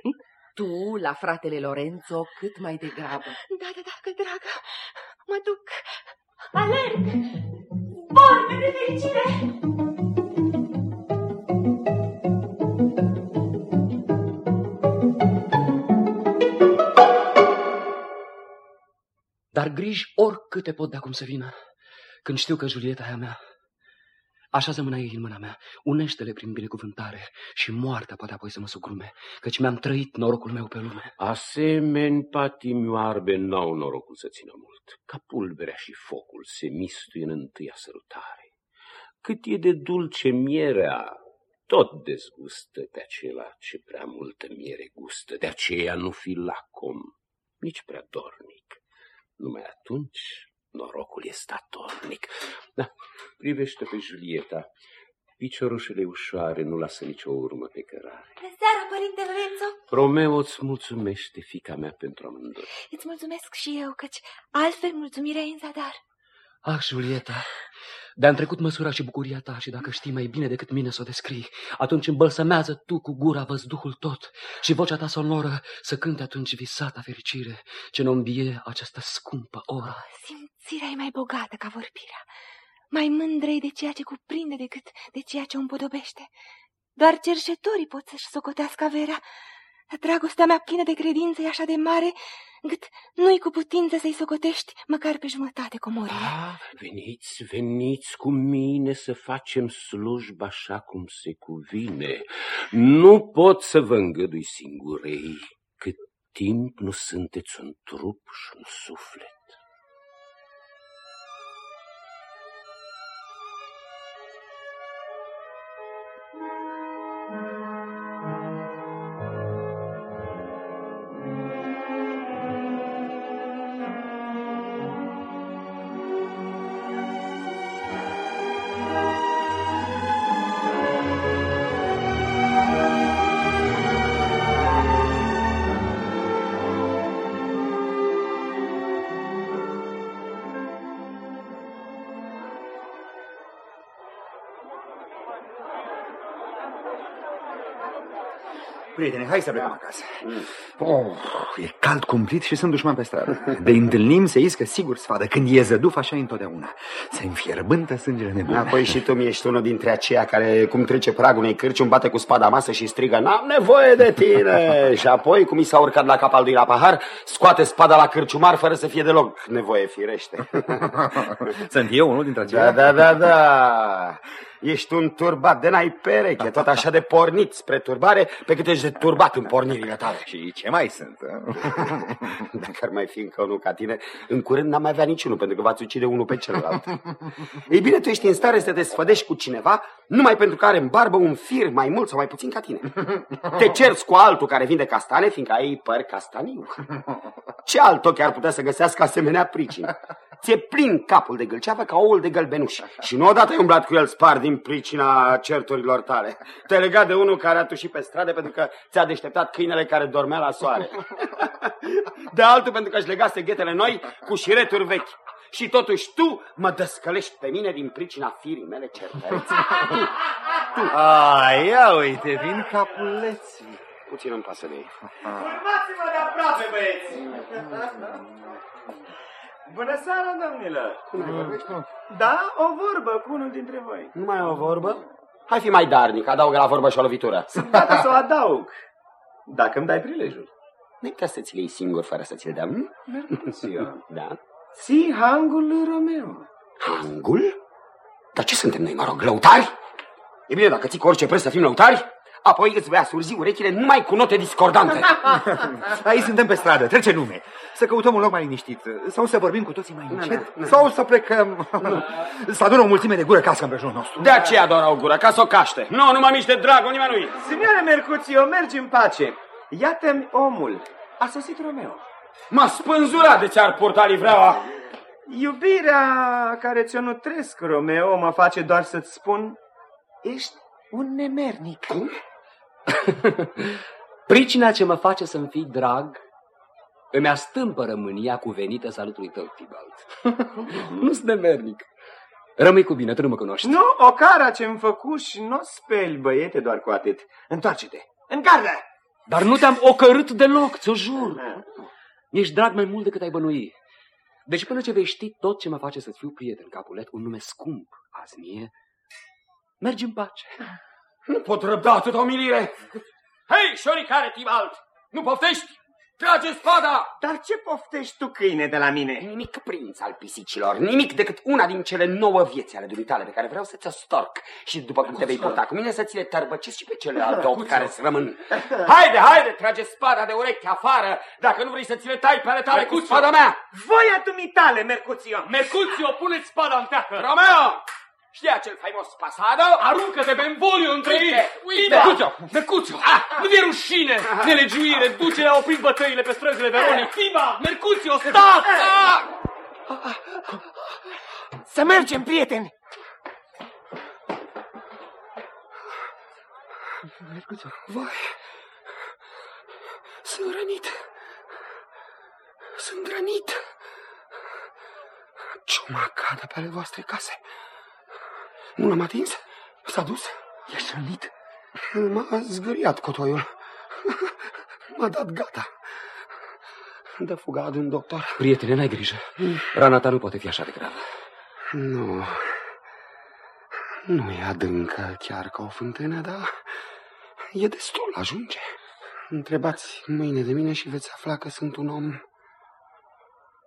Tu, la fratele Lorenzo, cât mai degrabă. Da, da, da, că dragă. Mă duc. Alerg! Vorbe de fericire! Dar griji oricâte pot de acum să vină, când știu că Julieta e a mea. Așează mâna ei în mâna mea, unește-le prin binecuvântare și moartea poate apoi să mă sugrume, căci mi-am trăit norocul meu pe lume. Asemeni patimi oarbe n-au norocul să țină mult. Ca pulberea și focul se mistuie în întâia sărutare. Cât e de dulce mierea, tot dezgustă pe acela ce prea multă miere gustă. De aceea nu fi lacom, nici prea dornic. Numai atunci norocul e statornic. Da, privește pe Julieta. Piciorușele ușoare nu lasă nicio urmă pe cărare. Bună seara, părinte Lorenzo! Romeo îți mulțumește, fica mea, pentru amândoi. Îți mulțumesc și eu, căci altfel mulțumirea e în zadar. Ah, Julieta, de-am trecut măsura și bucuria ta și dacă știi mai bine decât mine să o descrii, atunci îmbălsămează tu cu gura văzduhul tot și vocea ta sonoră să cânte atunci visata fericire ce ne îmbie această scumpă oră. Simțirea e mai bogată ca vorbirea. Mai mândră e de ceea ce cuprinde decât de ceea ce o împodobește. Doar cerșetorii pot să-și socotească averea. Dragostea mea plină de credință e așa de mare, încât nu-i cu putință să-i socotești măcar pe jumătate comorile. Ah, veniți, veniți cu mine să facem slujba așa cum se cuvine. Nu pot să vă îngădui singurei cât timp nu sunteți un trup și un suflet. Prietene, hai să plecăm acasă. Oh, e cald cumplit și sunt dușman pe stradă. De întâlnim se iscă sigur sfadă. Când e zăduf, așa e întotdeauna. Se înfierbântă sângele nebun. Apoi și tu mi-ești unul dintre aceia care, cum trece pragul unei cârci, îmi bate cu spada masă și strigă N-am nevoie de tine! și apoi, cum i s-a urcat la cap al doilea pahar, scoate spada la cârciumar fără să fie deloc nevoie, firește. Sunt eu unul dintre aceia? Da, da, da, da. Ești un turbat de n-ai pereche, tot așa de pornit spre turbare, pe cât ești de turbat în pornirile tale. Și ce mai sunt? Dacă ar mai fi încă unul ca tine, în curând n-am mai avea niciunul, pentru că v-ați ucide unul pe celălalt. Ei bine, tu ești în stare să te sfădești cu cineva numai pentru că are în barbă un fir mai mult sau mai puțin ca tine. Te cerți cu altul care vinde castane, fiindcă ai păr castaniu. Ce alt ochi ar putea să găsească asemenea pricini? Ți-e plin capul de gâlceavă ca oul de gălbenuș. Și nu odată ai umblat cu el spar din pricina certurilor tale. Te-ai legat de unul care a tușit pe stradă pentru că ți-a deșteptat câinele care dormea la soare. De altul pentru că își legase ghetele noi cu șireturi vechi. Și totuși tu mă dăscălești pe mine din pricina firii mele certăreți. A, ia uite, vin capuleții. Puțin îmi pasă de ei. Urmați-mă de aproape, băieți! Bună seara, domnilor! Da, o vorbă cu unul dintre voi. Nu mai e o vorbă? Hai fi mai darnic, adaugă la vorbă și o lovitură. Sunt gata să o adaug, dacă îmi dai prilejul. Nu putea să ți le iei singur fără să ți-l dăm? Mercutio, Da? ții hangul lui Romeo. Hangul? Dar ce suntem noi, mă rog, lăutari? E bine, dacă ții cu orice preț să fim lăutari, apoi îți vei asurzi urechile numai cu note discordante. Aici suntem pe stradă, trece lume. Să căutăm un loc mai liniștit. Sau să vorbim cu toții mai încet. nu, nu. Sau să plecăm. Să adună o mulțime de gură cască în prejurul nostru. De aceea doar au gură, ca să o caște. Nu, nu mă miști de dragul nimănui. Signore Mercutio, mergi în pace. Iată-mi omul. A sosit Romeo. M-a spânzurat de ți-ar purta livreaua. Iubirea care ți-o nutresc, Romeo, mă face doar să-ți spun, ești un nemernic. Pricina ce mă face să-mi fii drag îmi astâmpă rămânia cuvenită salutului tău, Tibalt. Nu sunt nemernic. Rămâi cu bine, tu nu mă cunoști. Nu, o cara ce-mi făcut și nu speli, băiete, doar cu atât. Întoarce-te. În gardă! Dar nu te-am ocărât deloc, ți-o jur. Ești drag mai mult decât ai bănui. Deci până ce vei ști tot ce mă face să-ți fiu prieten, capulet, un nume scump azi mie, mergi în pace. Nu pot răbda atâta umilire. Hei, șoricare, Tibalt, nu poftești? Trage spada! Dar ce poftești tu, câine, de la mine? Nimic prinț al pisicilor, nimic decât una din cele nouă vieți ale dumitale pe care vreau să ți-o storc și după cum te vei purta cu mine să ți le tărbăcesc și pe celelalte opt care îți rămân. Haide, haide, trage spada de urechi afară, dacă nu vrei să ți le tai pe ale tale cu spada mea. Voia dumitale, Mercuțio! Mercuțio, pune-ți spada în teacă! Romeo! Știi acel faimos pasado? Aruncă-te pe învoliu între Uite, ei! uite! Mercuțio, Mercuțio, nu vi-e rușine! Nelegiuire, duce a oprit bătăile pe străzile Veronic! Tiba, Mercuțio, stați! Să mergem, prieteni! Mercuțio, Vai, sunt rănit. Sunt rănit. Ciuma cadă pe ale voastre case. Nu l-am atins? S-a dus? ești rănit? M-a zgâriat cotoiul. M-a dat gata. Dă fuga adun doctor. Prietene, n-ai grijă. Rana ta nu poate fi așa de gravă. Nu. Nu e adâncă chiar ca o fântână, dar e destul, ajunge. Întrebați mâine de mine și veți afla că sunt un om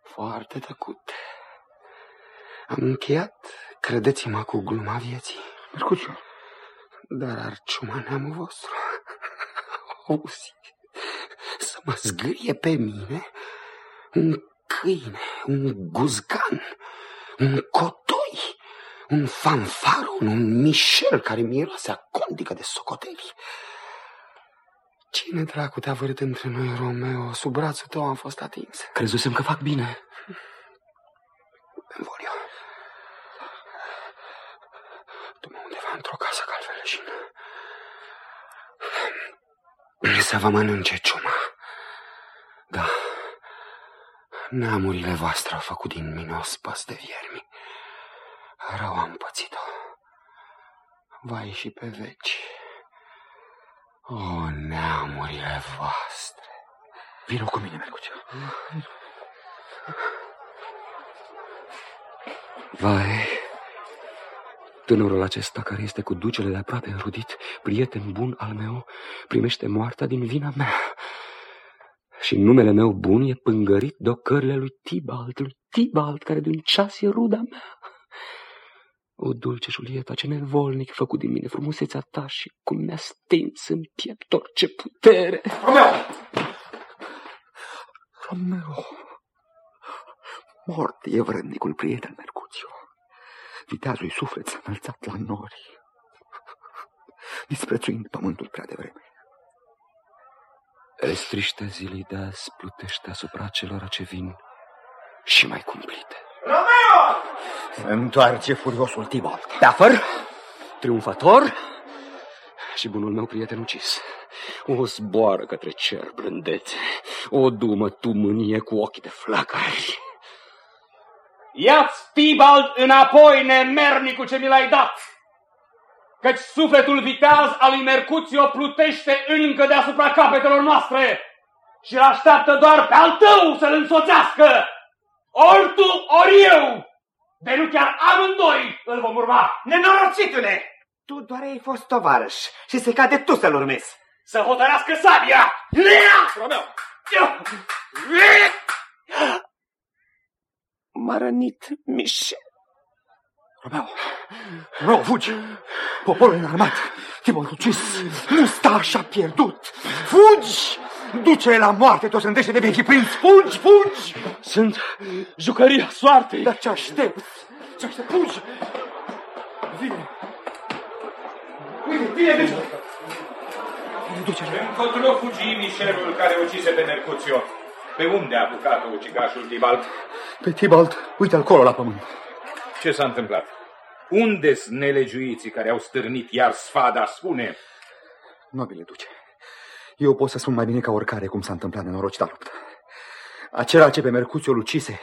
foarte tăcut. Am încheiat, credeți-mă, cu gluma vieții. Mercuțio, Dar ar ciuma neamul vostru. Auzi, să mă zgârie pe mine un câine, un guzgan, un cotoi, un fanfaron, un mișel care miroase a condică de socoteli. Cine dracu te-a vărit între noi, Romeo? Sub brațul tău am fost atins. Crezusem că fac bine. Envolio. Du-mă undeva într-o casă, că altfel leșin. Să vă mănânce ciuma. Da. Neamurile voastre au făcut din mine o spăs de viermi. Rău am pățit-o. Vai și pe veci. O, neamurile voastre! Vino cu mine, Mercuțiu. Vai, tânărul acesta care este cu ducele de aproape înrudit, prieten bun al meu, primește moartea din vina mea. Și numele meu bun e pângărit de ocările lui Tibalt, lui Tibalt, care din ceas e ruda mea. O, dulce Julieta, ce nevolnic făcut din mine frumusețea ta și cum mi-a stins în piept orice putere. Romeo! Romeo! Mort e vrămnicul prieten Mercuțiu. Viteazul suflet s-a înălțat la nori, disprețuind pământul prea devreme. Restriște zilei de azi plutește asupra celor ce vin și mai cumplite. Romeo! Se întoarce furiosul Tibalt. Dafăr, triumfător și bunul meu prieten ucis. O zboară către cer blândețe, o dumă tu mânie cu ochi de flacări. Ia-ți Tibald înapoi, nemernicul ce mi l-ai dat! Căci sufletul viteaz al lui Mercuțio plutește încă deasupra capetelor noastre și îl așteaptă doar pe al tău să-l însoțească! Ori tu, ori eu! De nu chiar amândoi îl vom urma! Nenorocitule! Tu doar ai fost tovarăș și se cade tu să-l urmezi. Să hotărească sabia! Romeo! M-a rănit Michel. Romeo! Romeo, fugi! Poporul înarmat! Tibalt ucis! Mustașa pierdut! Fugi! Duce la moarte te-o sândește de vechi prinț! Fugi, fugi! Sunt jucăria soartei! Dar ce aștepți? Ce aștepți? Fugi! Vine! Vine, vine, vine! Duce-le! Încotro fugi Michelul care ucise pe Mercuțio. Pe unde a apucat ucigașul Tibalt? Pe Tibalt, uite acolo la pământ. Ce s-a întâmplat? Unde-s nelegiuiții care au stârnit iar sfada? Spune! Nobile duce, eu pot să spun mai bine ca oricare cum s-a întâmplat nenorocita luptă. Acela ce pe Mercuțiu ucise,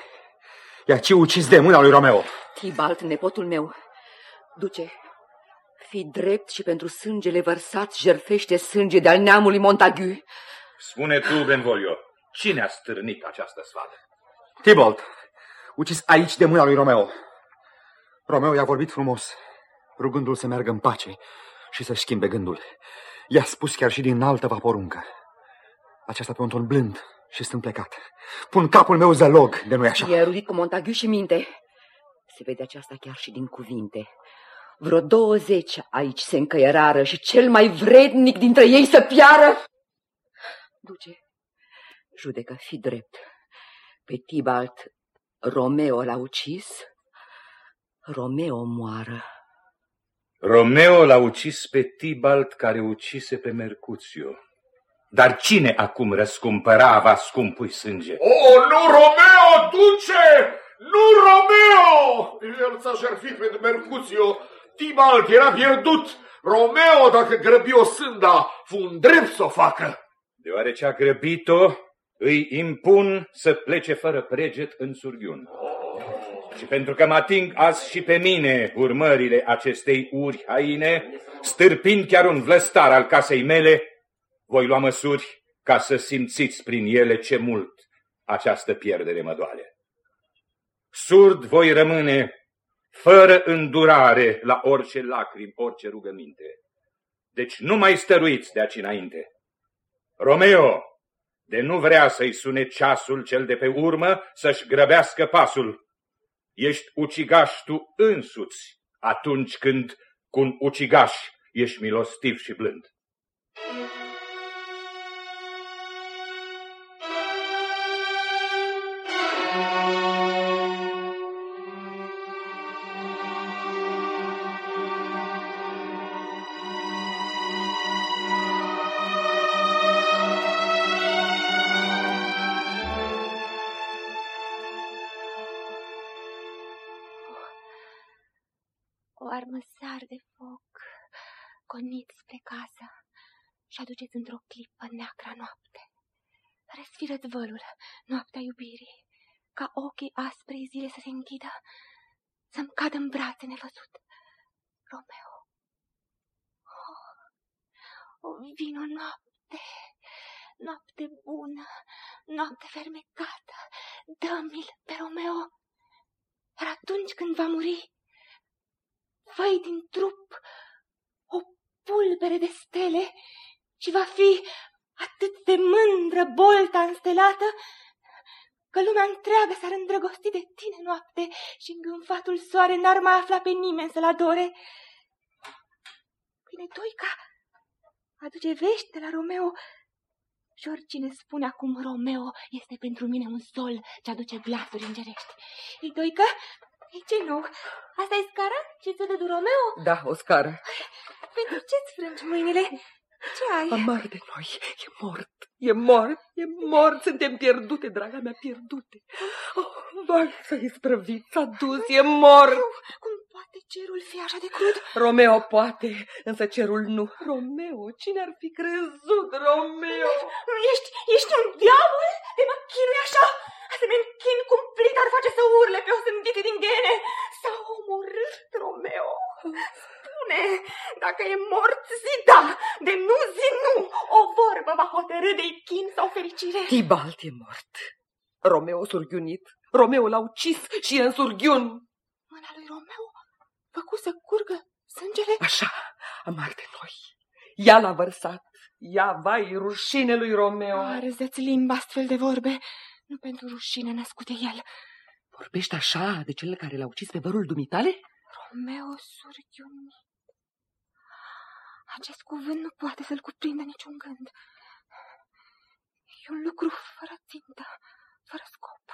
i-a ci ucis de mâna lui Romeo. Tibalt, nepotul meu, duce, fi drept și pentru sângele vărsat jerfește sânge de-al neamului Montagu. Spune tu, Benvolio, cine a stârnit această sfadă? Tibalt, ucis aici de mâna lui Romeo. Romeo i-a vorbit frumos, rugându-l să meargă în pace și să-și schimbe gândul. I-a spus chiar și din altă va poruncă. Aceasta pe un ton blând și stând plecat. Pun capul meu zălog, de nu așa. E erudit cu Montagu și minte. Se vede aceasta chiar și din cuvinte. Vreo douăzeci aici se încăierară și cel mai vrednic dintre ei să piară. Duce, judecă, fi drept. Pe Tibalt Romeo l-a ucis, Romeo moară. Romeo l-a ucis pe Tibalt care ucise pe Mercuțiu. Dar cine acum răscumpăra va scumpui sânge? O, nu Romeo, duce! Nu Romeo! El s-a jertfit pentru Mercuțiu. Tibalt era pierdut. Romeo, dacă grăbi o sânda, fu un drept să o facă. Deoarece a grăbit-o, îi impun să plece fără preget în surghiun. Și pentru că mă ating azi și pe mine urmările acestei uri haine, stârpind chiar un vlăstar al casei mele, voi lua măsuri ca să simțiți prin ele ce mult această pierdere mă doare. Surd voi rămâne, fără îndurare la orice lacrimi, orice rugăminte. Deci nu mai stăruiți de aici înainte. Romeo, de nu vrea să-i sune ceasul cel de pe urmă să-și grăbească pasul. Ești ucigaș tu însuți atunci când cu un ucigaș ești milostiv și blând. O Răsfirăți vălul, noaptea iubirii, ca ochii asprei zile să se închidă, să-mi cadă în brațe nevăzut. Romeo, oh, O, vino noapte, noapte bună, noapte fermecată, dă-mi-l pe Romeo. Dar atunci când va muri, făi din trup o pulbere de stele și va fi atât de mândră bolta înstelată, că lumea întreagă s-ar îndrăgosti de tine noapte și îngânfatul soare n-ar mai afla pe nimeni să-l adore. Bine, Doica, aduce vești de la Romeo și oricine spune acum Romeo este pentru mine un sol ce aduce glasuri îngerești. Ei, Doica, ei, ce nou? Asta e scara? Ce ți-o dă Romeo? Da, o scară. Pentru ce-ți frângi mâinile? Ce ai? Amar de noi, e mort, e mort, e mort, suntem pierdute, draga mea, pierdute. Oh, vai, s-a isprăvit, s-a dus, e mort. Cum poate cerul fi așa de crud? Romeo poate, însă cerul nu. Romeo, cine ar fi crezut, Romeo? Ești, ești un diavol? Te mă chinui așa? Asemenea chin cumplit ar face să urle pe o sândite din ghene. S-a omorât Romeo. Spune, dacă e mort, zi da, de nu zi nu. O vorbă va hotărâ de chin sau fericire. Tibalt e mort. Romeo surghiunit. Romeo l-a ucis și e în surghiun. Mâna lui Romeo făcu să curgă sângele? Așa, amar de noi. Ea l-a vărsat. Ia, vai, rușine lui Romeo. Arăză-ți limba astfel de vorbe. Nu pentru rușine născute el. Vorbești așa de cel care l-a ucis pe vărul dumitale? Romeo surghiunit. Acest cuvânt nu poate să-l cuprindă niciun gând. E un lucru fără țintă, fără scop.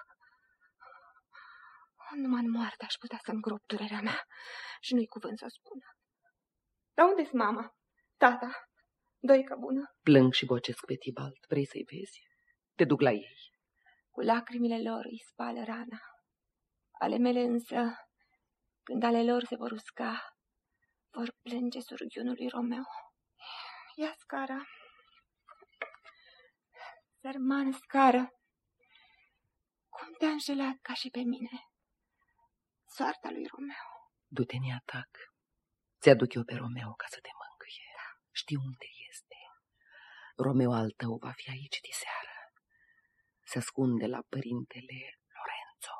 Numai în moarte aș putea să îngrop durerea mea și nu-i cuvânt să o spună. Dar unde-s mama? Tata? Doica bună? Plâng și bocesc pe Tibalt. Vrei să-i vezi? Te duc la ei. Cu lacrimile lor îi spală rana. Ale mele însă, când ale lor se vor usca, vor plânge surghiunul lui Romeo. Ia scara. Sărman scară, cum te-a înșelat ca și pe mine soarta lui Romeo. Du-te, ne atac. Ți-aduc eu pe Romeo ca să te mângâie. Da. Știu unde este. Romeo al tău va fi aici diseară. Se ascunde la părintele Lorenzo.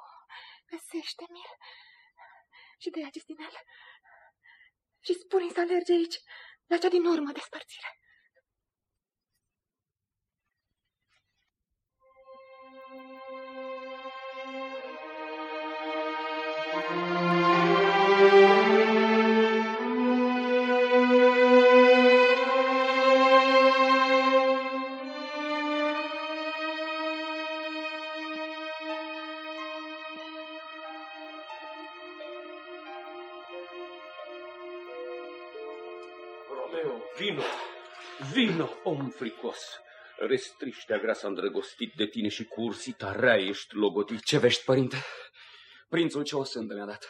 Găsește-mi-l și de acest inel și spune să alerge aici, la cea din urmă despărțire. Romeo, vino, om fricos. Restriștea grea s-a îndrăgostit de tine și cu ursita rea ești logodit. Ce vești, părinte? Prințul ce o sândă mi-a dat.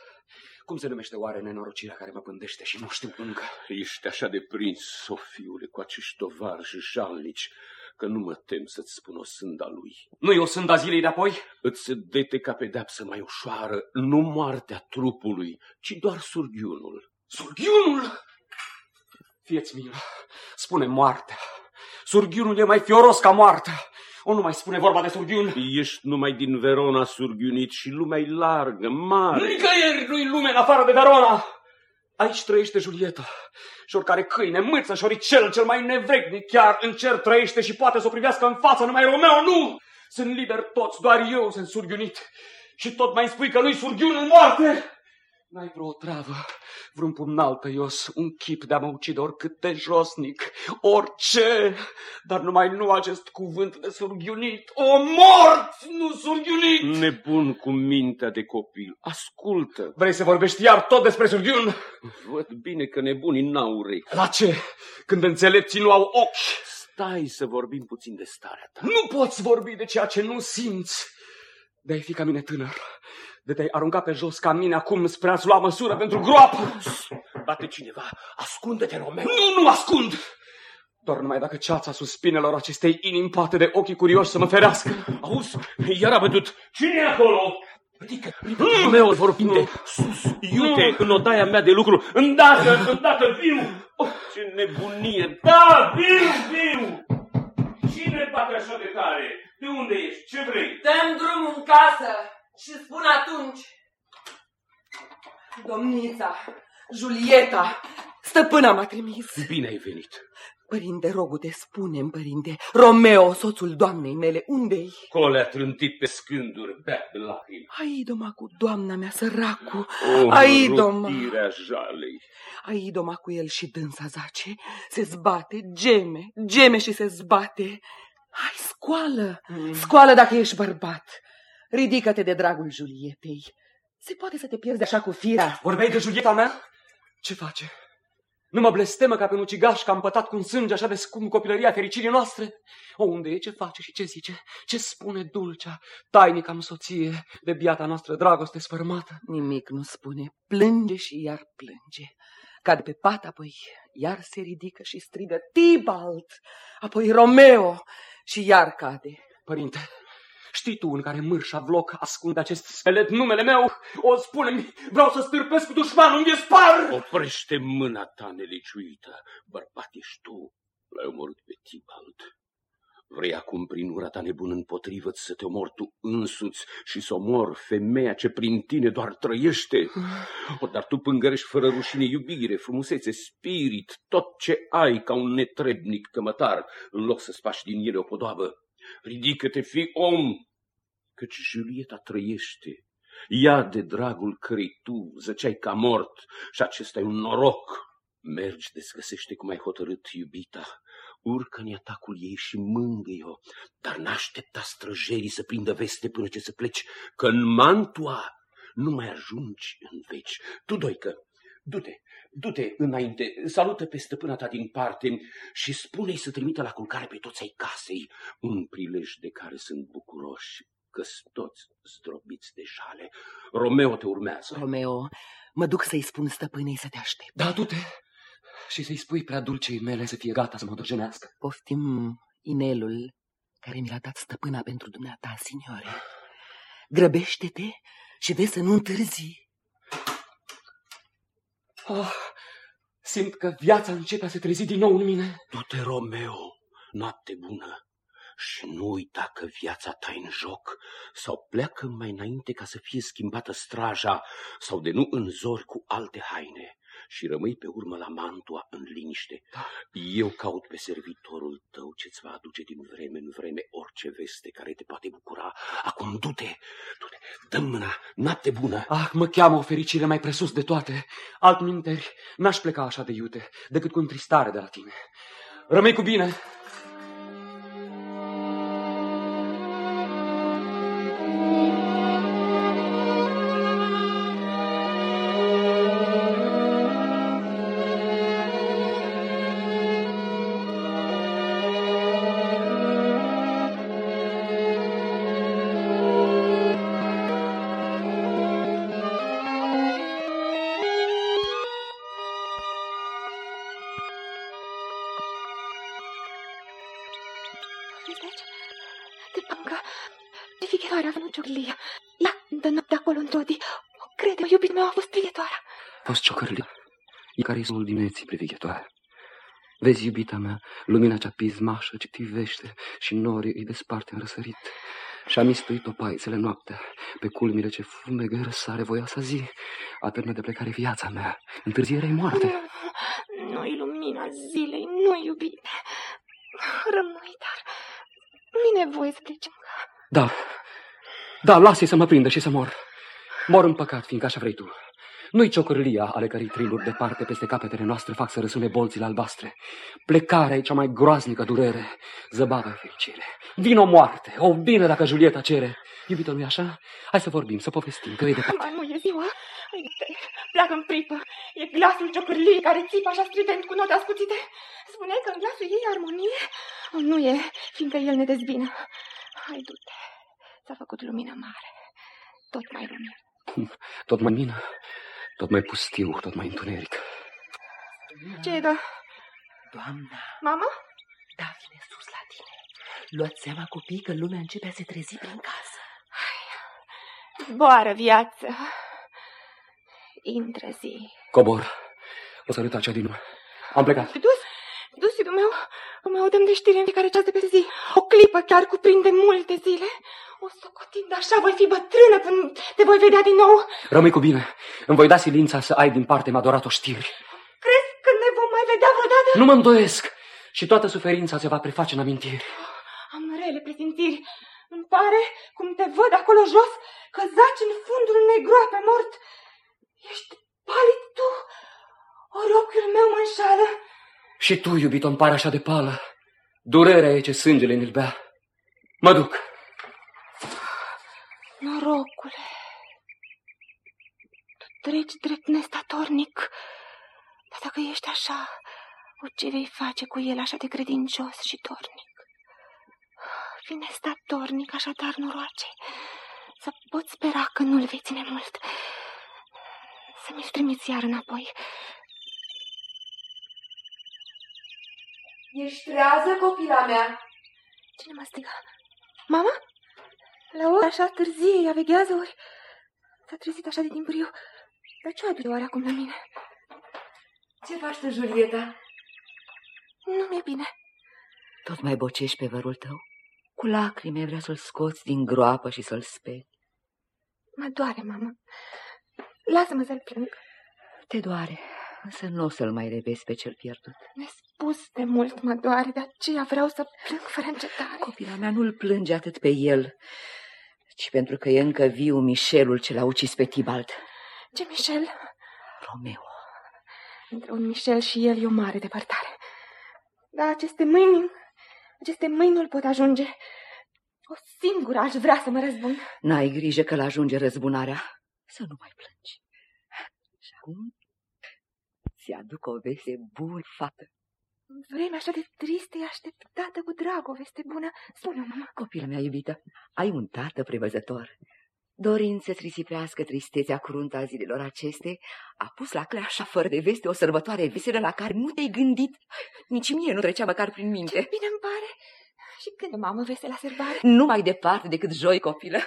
Cum se numește oare nenorocirea care mă pândește și nu știu încă? Ești așa de prins, Sofiule, cu acești tovarși jalnici, că nu mă tem să-ți spun o sânda lui. Nu e o sânda zilei de apoi? Îți dete ca pedeapsă mai ușoară, nu moartea trupului, ci doar surghiunul. Surghiunul? Fieți milă, spune moartea. Surghiunul e mai fioros ca moartea. O, nu mai spune vorba de surghiun. Ești numai din Verona surghiunit și lumea e largă, mare. Nicăieri nu-i lume în afară de Verona. Aici trăiește Julieta și oricare câine, mâță și oricel cel mai nevrednic chiar în cer trăiește și poate să o privească în față numai Romeo, nu! Sunt liber toți, doar eu sunt surghiunit. Și tot mai spui că nu-i surghiun în moarte! N-ai vreo travă, vreun pumnal tăios, un chip de a mă ucide oricât de josnic, orice, dar numai nu acest cuvânt de surghiunit. O mort, nu surghiunit! Nebun cu mintea de copil, ascultă. Vrei să vorbești iar tot despre surghiun? Văd bine că nebunii n-au urechi. La ce? Când înțelepții nu au ochi? Stai să vorbim puțin de starea ta. Nu poți vorbi de ceea ce nu simți. De-ai fi ca mine tânăr, de te-ai arunca pe jos ca mine acum spre a-ți lua măsură pentru groapă. Bate cineva, ascunde-te, Romeo. Nu, nu ascund! Doar numai dacă ceața suspinelor acestei inimi poate de ochii curioși să mă ferească. Auzi, iar a bătut. Cine e acolo? Romeo îl vorbinde sus, iute, în odaia mea de lucru. Îndată, îndată, viu! Oh, ce nebunie! Da, viu, viu! Cine bate așa de tare? De unde ești? Ce vrei? Dăm drumul în casă și spun atunci. Domnița, Julieta, stăpâna m-a trimis. Bine ai venit. Părinte, rogute, spune părinte, Romeo, soțul doamnei mele, unde-i? Colea trântit pe scânduri, bea de lacrimi. Ai doma cu doamna mea, săracu. O, Ai doma. rotirea jalei. Ai doma cu el și dânsa zace, se zbate, geme, geme și se zbate. Hai, scoală, scoală dacă ești bărbat. Ridică-te de dragul Julietei. Se poate să te pierzi așa cu firea. Vorbeai de Julieta mea? Ce face? Nu mă blestemă ca pe un ucigaș că am pătat cu un sânge așa de scump copilăria fericirii noastre? O, unde e? Ce face și ce zice? Ce spune dulcea, tainica în soție de biata noastră dragoste sfărmată? Nimic nu spune. Plânge și iar plânge. Cade pe pat, apoi iar se ridică și strigă Tibalt, apoi Romeo și iar cade. Părinte, știi tu în care mârșa vloc ascunde acest spelet numele meu? O spune-mi, vreau să stârpesc cu dușmanul, îmi spar! Oprește mâna ta neliciuită. Bărbat ești tu. L-ai omorât pe Tibalt. Vrei acum prin ura ta nebun împotrivă să te omori tu însuți și să omor femeia ce prin tine doar trăiește? O, dar tu pângărești fără rușine iubire, frumusețe, spirit, tot ce ai ca un netrebnic cămătar, în loc să spași din ele o podoabă. Ridică-te, fi om, căci Julieta trăiește. Ia de dragul cărei tu zăceai ca mort și acesta e un noroc. Mergi, desgăsește cum ai hotărât iubita, urcă în atacul ei și mângâi-o, dar n-aștepta străjerii să prindă veste până ce să pleci, că în Mantua nu mai ajungi în veci. Tu, Doică, du-te, du-te înainte, salută pe stăpâna ta din parte și spune-i să trimită la culcare pe toți ai casei, un prilej de care sunt bucuroși, că toți zdrobiți de jale. Romeo te urmează. Romeo, mă duc să-i spun stăpânei să te aștept. Da, du-te și să-i spui prea dulcei mele să fie gata să mă dojenească. Poftim inelul care mi l-a dat stăpâna pentru dumneata, signore. Grăbește-te și vezi să nu întârzi. Oh, simt că viața începe a se trezi din nou în mine. Du-te, Romeo, noapte bună. Și nu uita că viața ta în joc sau pleacă mai înainte ca să fie schimbată straja sau de nu în zori cu alte haine și rămâi pe urmă la Mantua în liniște. Da. Eu caut pe servitorul tău ce-ți va aduce din vreme în vreme orice veste care te poate bucura. Acum du-te, du-te, dă mâna, noapte bună. Ah, mă cheamă o fericire mai presus de toate. Altminteri, n-aș pleca așa de iute, decât cu întristare de la tine. Rămâi cu bine! E care e dimineții privighetoare. Vezi, iubita mea, lumina cea pismașă ce tivește și norii îi desparte în răsărit. Și am istuit opaițele noaptea, pe culmile ce fumegă răsare voioasa zi, atârnă de plecare viața mea, întârzierea moarte. Nu-i lumina zilei, nu iubite. Rămâi, dar nu-i nevoie să plecem. Da, da, lasă să mă prindă și să mor. Mor în păcat, fiindcă așa vrei tu. Nu-i ciocârlia ale cărei triluri departe peste capetele noastre fac să răsune bolțile albastre. Plecarea e cea mai groaznică durere, zăbava fericire. Vino moarte, o bine dacă Julieta cere. Iubito, nu așa? Hai să vorbim, să povestim, că e departe. Ba, nu e ziua. Uite, pleacă în pripă. E glasul ciocârliei care țipă așa strident cu note ascuțite. Spuneai că în glasul ei armonie? O, nu e, fiindcă el ne dezbină. Hai, du-te. S-a făcut lumină mare. Tot mai lumină. Tot mai mină, tot mai pustiu, tot mai întuneric. Ce e, da? Doamna, Mama? da, vine sus la tine. Luați seama, copii, că lumea începe a se trezi prin casă. Zboară viață. Intră zi. Cobor. O să arăt acea din urmă. Am plecat. Dus, dus, iubul meu, îmi audăm de știri în fiecare ceas de pe zi. O clipă chiar cuprinde multe zile. O socotind așa, voi fi bătrână până te voi vedea din nou. Rămâi cu bine. Îmi voi da silința să ai din parte mi-a dorat o știri. Crezi că ne vom mai vedea vreodată? Nu mă îndoiesc. Și toată suferința se va preface în amintiri. Am rele presimțiri. Îmi pare, cum te văd acolo jos, că zaci în fundul unei groape mort. Ești palid tu, ori ochiul meu mă înșală. Și tu, iubito, îmi pare așa de pală. Durerea e ce sângele ne bea. Mă duc. Norocule, tu treci drept nestatornic, dar dacă ești așa, o ce vei face cu el așa de credincios și dornic? Fi nestatornic, așadar noroace, să poți spera că nu-l vei ține mult. Să mi-l trimiți iar înapoi. Ești trează, copila mea? Cine mă strigă? Mama? La ora așa târzie, ea veghează ori... S-a trezit așa de timpuriu. Dar ce o aduce oare acum la mine? Ce faci tu, Julieta? Nu mi-e bine. Tot mai bocești pe vărul tău? Cu lacrime vrea să-l scoți din groapă și să-l speli. Mă doare, mamă. Lasă-mă să-l plâng. Te doare, însă nu o să-l mai revezi pe cel pierdut. Nespus de mult mă doare, de aceea vreau să plâng fără încetare. Copila mea nu-l plânge atât pe el, ci pentru că e încă viu Michelul ce l-a ucis pe Tibalt. Ce Michel? Romeo. Între un Michel și el e o mare depărtare. Dar aceste mâini, aceste mâini nu-l pot ajunge. O singură aș vrea să mă răzbun. N-ai grijă că l-ajunge răzbunarea. Să nu mai plângi. Și acum ți-aduc o veste bună, fată. În vreme așa de triste, e așteptată cu drag o veste bună. Spune, mama. Copilă mea iubită, ai un tată prevăzător. Dorind să-ți risipească tristețea cruntă a zilelor aceste, a pus la cale așa fără de veste o sărbătoare veselă la care nu te-ai gândit. Nici mie nu trecea măcar prin minte. Ce bine îmi pare! Și când mamă veste la sărbare? Nu mai departe decât joi, copilă.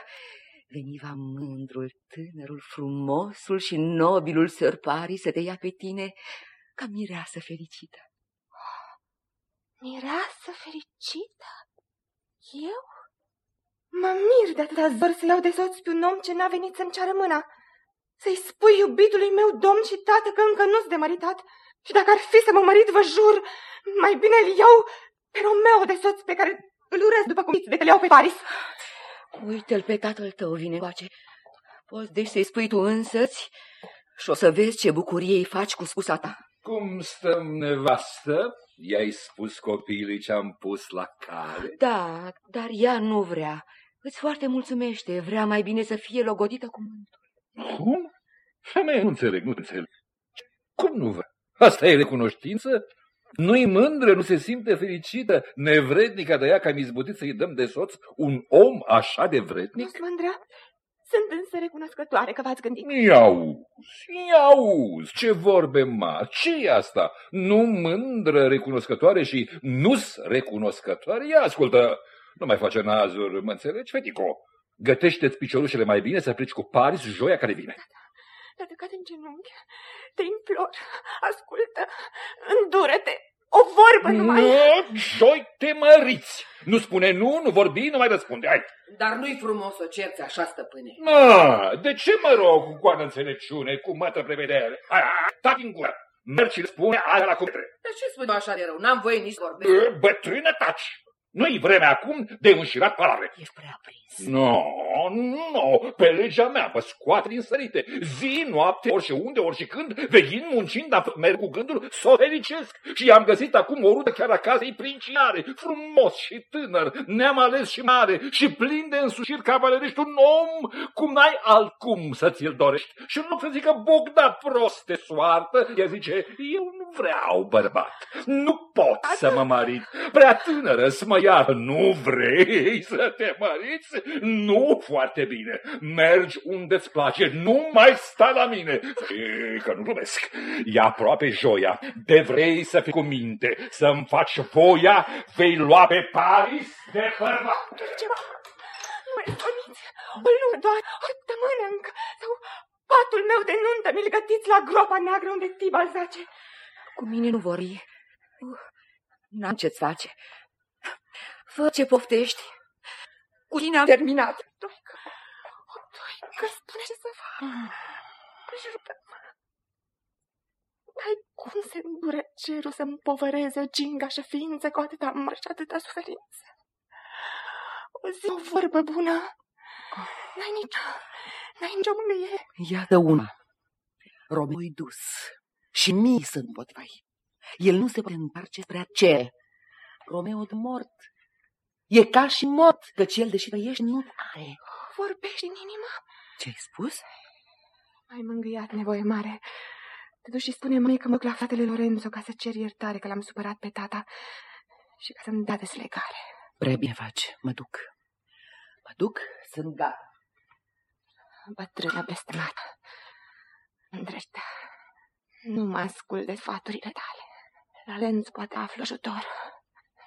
Veni va mândrul, tânărul, frumosul și nobilul sărparii să te ia pe tine ca mireasă fericită. Mireasă fericită? Eu? Mă mir de atâta zor să iau de soț pe un om ce n-a venit să-mi ceară mâna. Să-i spui iubitului meu domn și tată că încă nu-s de măritat. Și dacă ar fi să mă mărit, vă jur, mai bine îl iau pe Romeo de soț pe care îl urăsc după cum de că le iau pe Paris. Uite-l pe tatăl tău, vine coace. Poți deci să-i spui tu însăți și o să vezi ce bucurie îi faci cu spusa ta. Cum stăm, nevastă? I-ai spus copilului ce-am pus la cale? Da, dar ea nu vrea. Îți foarte mulțumește, vrea mai bine să fie logodită cu mântul. Cum? Femeie, nu înțeleg, nu înțeleg. Cum nu vrea? Asta e recunoștință? Nu-i mândră, nu se simte fericită, nevrednică de ea că am izbutit să-i dăm de soț un om așa de vrednic? Nu-s mândră. Sunt însă recunoscătoare că v-ați gândit. Iau, iau, ce vorbe mari, ce e asta? Nu mândră recunoscătoare și nu-s recunoscătoare? Ia ascultă, nu mai face nazuri, mă înțelegi, fetico? Gătește-ți piciorușele mai bine să pleci cu Paris joia care vine. Da, da, în genunchi. Te implor, ascultă, îndură-te, o vorbă numai. Nu, joi te măriți. Nu spune nu, nu vorbi, nu mai răspunde. Hai. Dar nu-i frumos o cerți așa, stăpâne. Na, de ce mă rog cu coană înțelepciune, cu mătă prevedere? Hai, hai, taci în gură. Mergi și le spune aia la cuvinte. Dar ce spui așa de rău? N-am voie nici să vorbesc. Bătrână, taci. Nu-i vremea acum de înșirat palavre. Ești prea prins. Nu, nu, no, pe legea mea vă scoate din sărite. Zi, noapte, orice unde, orice când, veghin, muncind, dar merg cu gândul să o fericesc. Și am găsit acum o rudă chiar acasă, e princiare, frumos și tânăr, neam ales și mare și plin de însușiri cavalerești, un om cum n-ai altcum să ți-l dorești. Și nu să zică Bogda proste soartă, ea zice, eu nu vreau bărbat, nu pot să mă marit, prea tânără să mă iar, nu vrei să te măriți? Nu foarte bine. Mergi unde-ți place, nu mai sta la mine. E, că nu glumesc. E aproape joia. De vrei să fii cu minte, să-mi faci voia, vei lua pe Paris de bărbat. Ceva, mă spuniți, O lună doar, o săptămână încă, sau patul meu de nuntă mi-l gătiți la groapa neagră unde Tibal zace. Cu mine nu vorbi. N-am ce-ți face. Fă ce poftești. Cu tine am terminat. Doică, o, Doică, spune ce să fac. Ajută-mă. Dar cum se îndure cerul să-mi povăreze o gingașă ființă cu atâta mări și atâta suferință? O zi, o vorbă bună. N-ai nicio, n-ai nicio mângâiere. Iată una. Romeo-i dus și mii sunt împotriva ei. El nu se poate întoarce spre ce? Romeo de mort. E ca și mort, căci el, deși trăiește, nu are. Vorbești în inimă? Ce-ai spus? Ai mângâiat nevoie mare. Te duci și spune măi că mă duc la fratele Lorenzo ca să cer iertare că l-am supărat pe tata și ca să-mi dea deslegare. Prea bine faci, mă duc. Mă duc, sunt gata. Bătrână blestemată, îndrăjtea, nu mă ascult de sfaturile tale. Lorenzo poate află ajutor,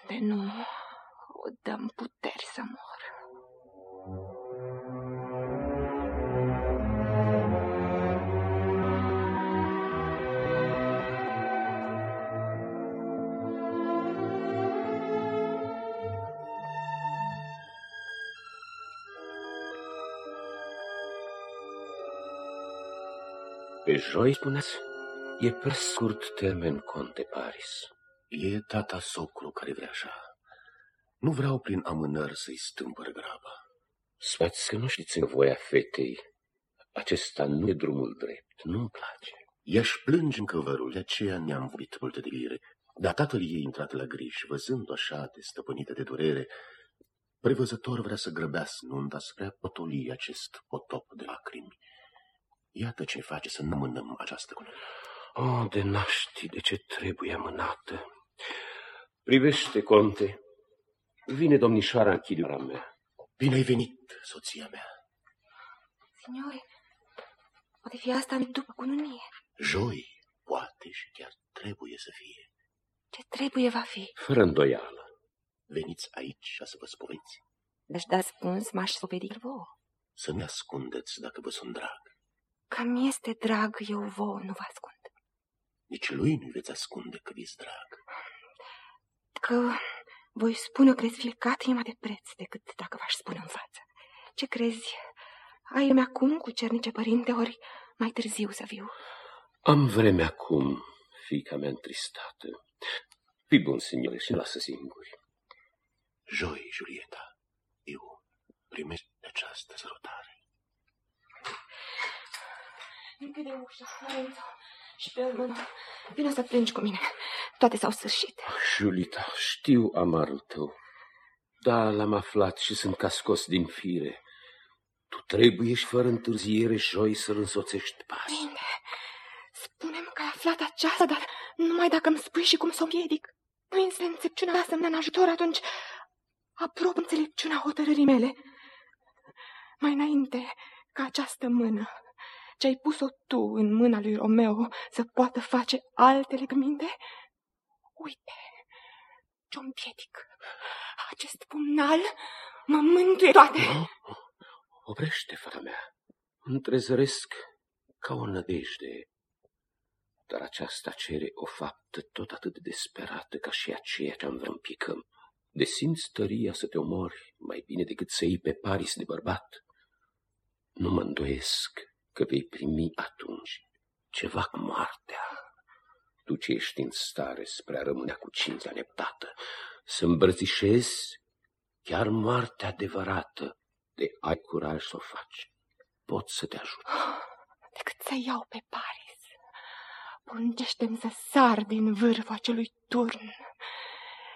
de nu o dăm puteri să mor. Pe joi, spuneți? E prea scurt termen, conte Paris. E tata socru care vrea așa. Nu vreau prin amânări să-i stâmpăr graba. Spuneți că nu știți în voia fetei. Acesta nu e drumul drept, nu-mi place. I-aș plânge în căvărul, de aceea ne-am vorbit multe de lire. Dar tatăl ei intrat la griji, văzând-o așa de stăpânită de durere, prevăzător vrea să grăbească nunta spre a potoli acest potop de lacrimi. Iată ce face să nu mânăm această cunună. Oh, de naști, de ce trebuie amânată. Privește, conte, vine domnișoara în chiliura mea. Bine ai venit, soția mea. Signore, poate fi asta după cununie. Joi, poate și chiar trebuie să fie. Ce trebuie va fi? Fără îndoială. Veniți aici ca să vă spuneți. Deci dați spus, m-aș spopedi vouă. Să ne ascundeți dacă vă sunt drag. Că mi este drag, eu vouă nu vă ascund. Nici lui nu-i veți ascunde că vi drag. Că voi spune că fi e mai de preț decât dacă v-aș spune în față. Ce crezi? Ai vreme acum cu cernice părinte, ori mai târziu să viu? Am vreme acum, fiica mea întristată. Fii bun, signore, și lasă singuri. Joi, Julieta, eu primesc această sărutare. Închide ușa, Lorenzo, și pe urmă, vino să plângi cu mine. Toate s-au sfârșit. Julita, știu amarul tău, dar l-am aflat și sunt ca scos din fire. Tu trebuie și fără întârziere joi să-l însoțești pas. Bine, spune-mi că ai aflat aceasta, dar numai dacă îmi spui și cum să o piedic. Nu este înțepciunea mea să-mi în ajutor, atunci aprob înțelepciunea hotărârii mele. Mai înainte ca această mână ce ai pus-o tu în mâna lui Romeo să poată face alte legăminte? Uite, ce-o împiedic. Acest pumnal mă mântuie toate. No, oprește, fata mea. Întrezăresc ca o nădejde. Dar aceasta cere o faptă tot atât de desperată ca și aceea ce am vrea împicăm. De simți tăria să te omori mai bine decât să iei pe Paris de bărbat. Nu mă îndoiesc că vei primi atunci ceva cu moartea. Tu ce ești în stare spre a rămâne cu cința neptată, să îmbrățișezi chiar moartea adevărată, de ai curaj să o faci. Pot să te ajut. Decât să iau pe Paris, poruncește să sar din vârful acelui turn,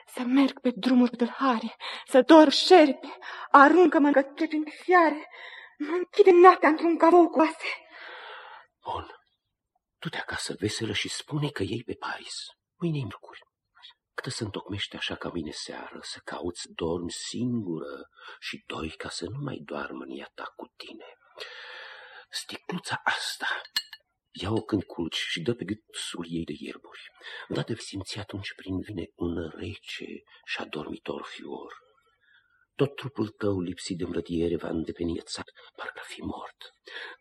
să merg pe drumuri tâlhare, să dor șerpi, aruncă-mă în prin fiare, Mă închide noaptea într-un cavou cu oase. Bun. Du-te acasă veselă și spune că ei pe Paris. Mâine îmi lucruri. Câtă să întocmește așa ca mine seară, să cauți dormi singură și doi ca să nu mai doarmă în ea ta cu tine. Sticluța asta, ia-o când culci și dă pe gâtul ei de ierburi. Îndată simți atunci prin vine un rece și adormitor fior. Tot trupul tău lipsit de îmbrătiere va îndepeni țat, parcă fi mort.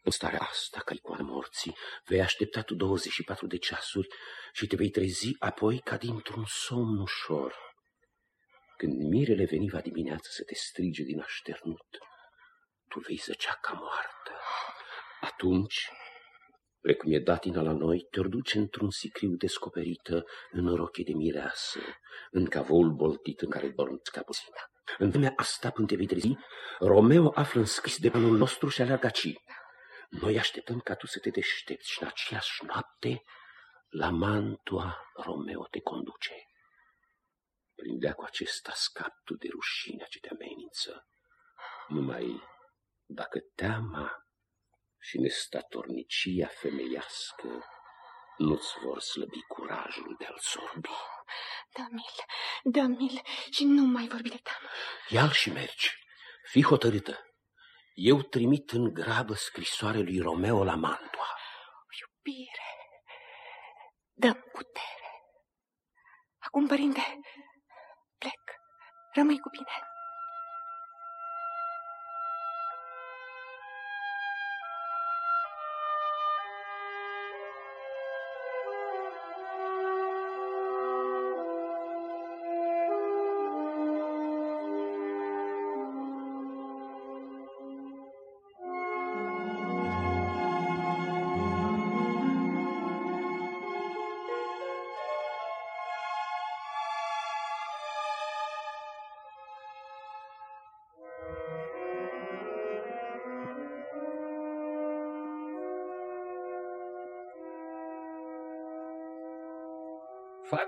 În starea asta, ca icoană morții, vei aștepta tu 24 de ceasuri și te vei trezi apoi ca dintr-un somn ușor. Când mirele veni va dimineață să te strige din așternut, tu vei zăcea ca moartă. Atunci, precum e datina la noi, te-or duce într-un sicriu descoperită în roche de mireasă, în cavoul boltit în care dorm scapusina. În vremea asta, până te vei trezi, Romeo află înscris de planul nostru și aleargă aci. Noi așteptăm ca tu să te deștepți și în aceeași noapte la Mantua Romeo te conduce. Prindea cu acesta scap tu de rușinea ce te amenință. Numai dacă teama și nestatornicia femeiască nu-ți vor slăbi curajul de a-l sorbi. Dă-mi-l, dă-mi-l și nu mai vorbi de teamă. Ia-l și mergi. Fii hotărâtă. Eu trimit în grabă scrisoare lui Romeo la Mantua. Iubire, dă putere. Acum, părinte, plec. Rămâi cu bine.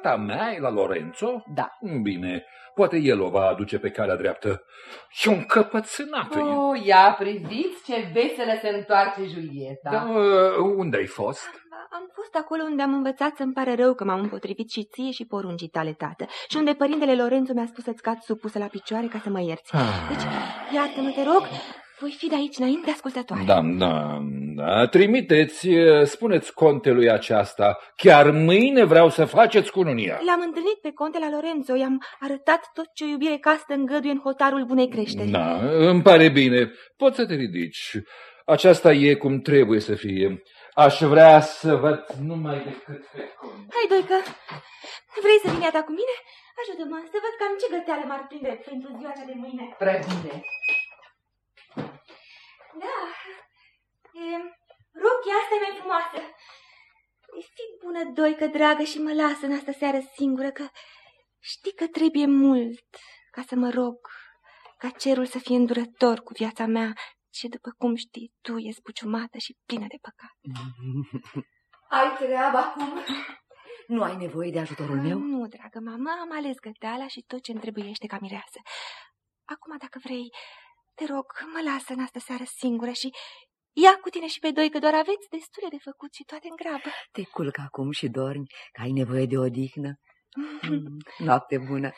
Fata mea e la Lorenzo? Da. Bine, poate el o va aduce pe calea dreaptă. E un căpățânat. Oh, ia priviți ce veselă se întoarce Julieta. Da, uh, unde ai fost? Am fost acolo unde am învățat să-mi pare rău că m-am împotrivit și ție și poruncii tale, tată. Și unde părintele Lorenzo mi-a spus să-ți cad supusă la picioare ca să mă ierți. Ah. Deci, iartă-mă, te rog, voi fi de aici înainte ascultătoare. Da, da, da. Trimiteți, spuneți contelui aceasta. Chiar mâine vreau să faceți cununia. L-am întâlnit pe conte la Lorenzo, i-am arătat tot ce o iubire castă îngăduie în hotarul bunei creșteri. Da, îmi pare bine. Poți să te ridici. Aceasta e cum trebuie să fie. Aș vrea să văd numai decât pe conte. Hai, Doică, vrei să vii iată cu mine? Ajută-mă să văd cam ce găteală m-ar prinde pentru ziua cea de mâine. Prea bine. Da, e, rochia asta e mai frumoasă. E fi bună, Doică, dragă, și mă lasă în asta seară singură, că știi că trebuie mult ca să mă rog, ca cerul să fie îndurător cu viața mea, și după cum știi, tu e spuciumată și plină de păcat. Ai treabă acum? Nu ai nevoie de ajutorul meu? Nu, dragă mamă, am ales găteala și tot ce îmi trebuiește ca mireasă. Acum, dacă vrei, te rog, mă lasă în asta seară singură și ia cu tine și pe doi, că doar aveți destule de făcut și toate în grabă. Te culc acum și dormi, că ai nevoie de odihnă. Mm, noapte bună.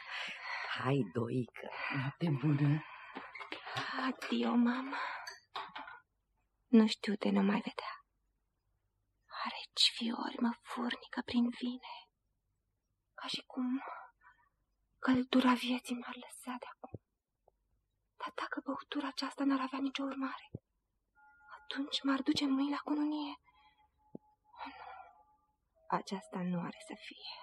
Hai, Doică, noapte bună. Adio, mama. Nu știu de nu mai vedea. Areci fiori mă furnică prin vine, ca și cum căldura vieții m-ar lăsa de acum. Dar dacă băutura aceasta n-ar avea nicio urmare, atunci m-ar duce mâini la cununie. Oh, nu, aceasta nu are să fie.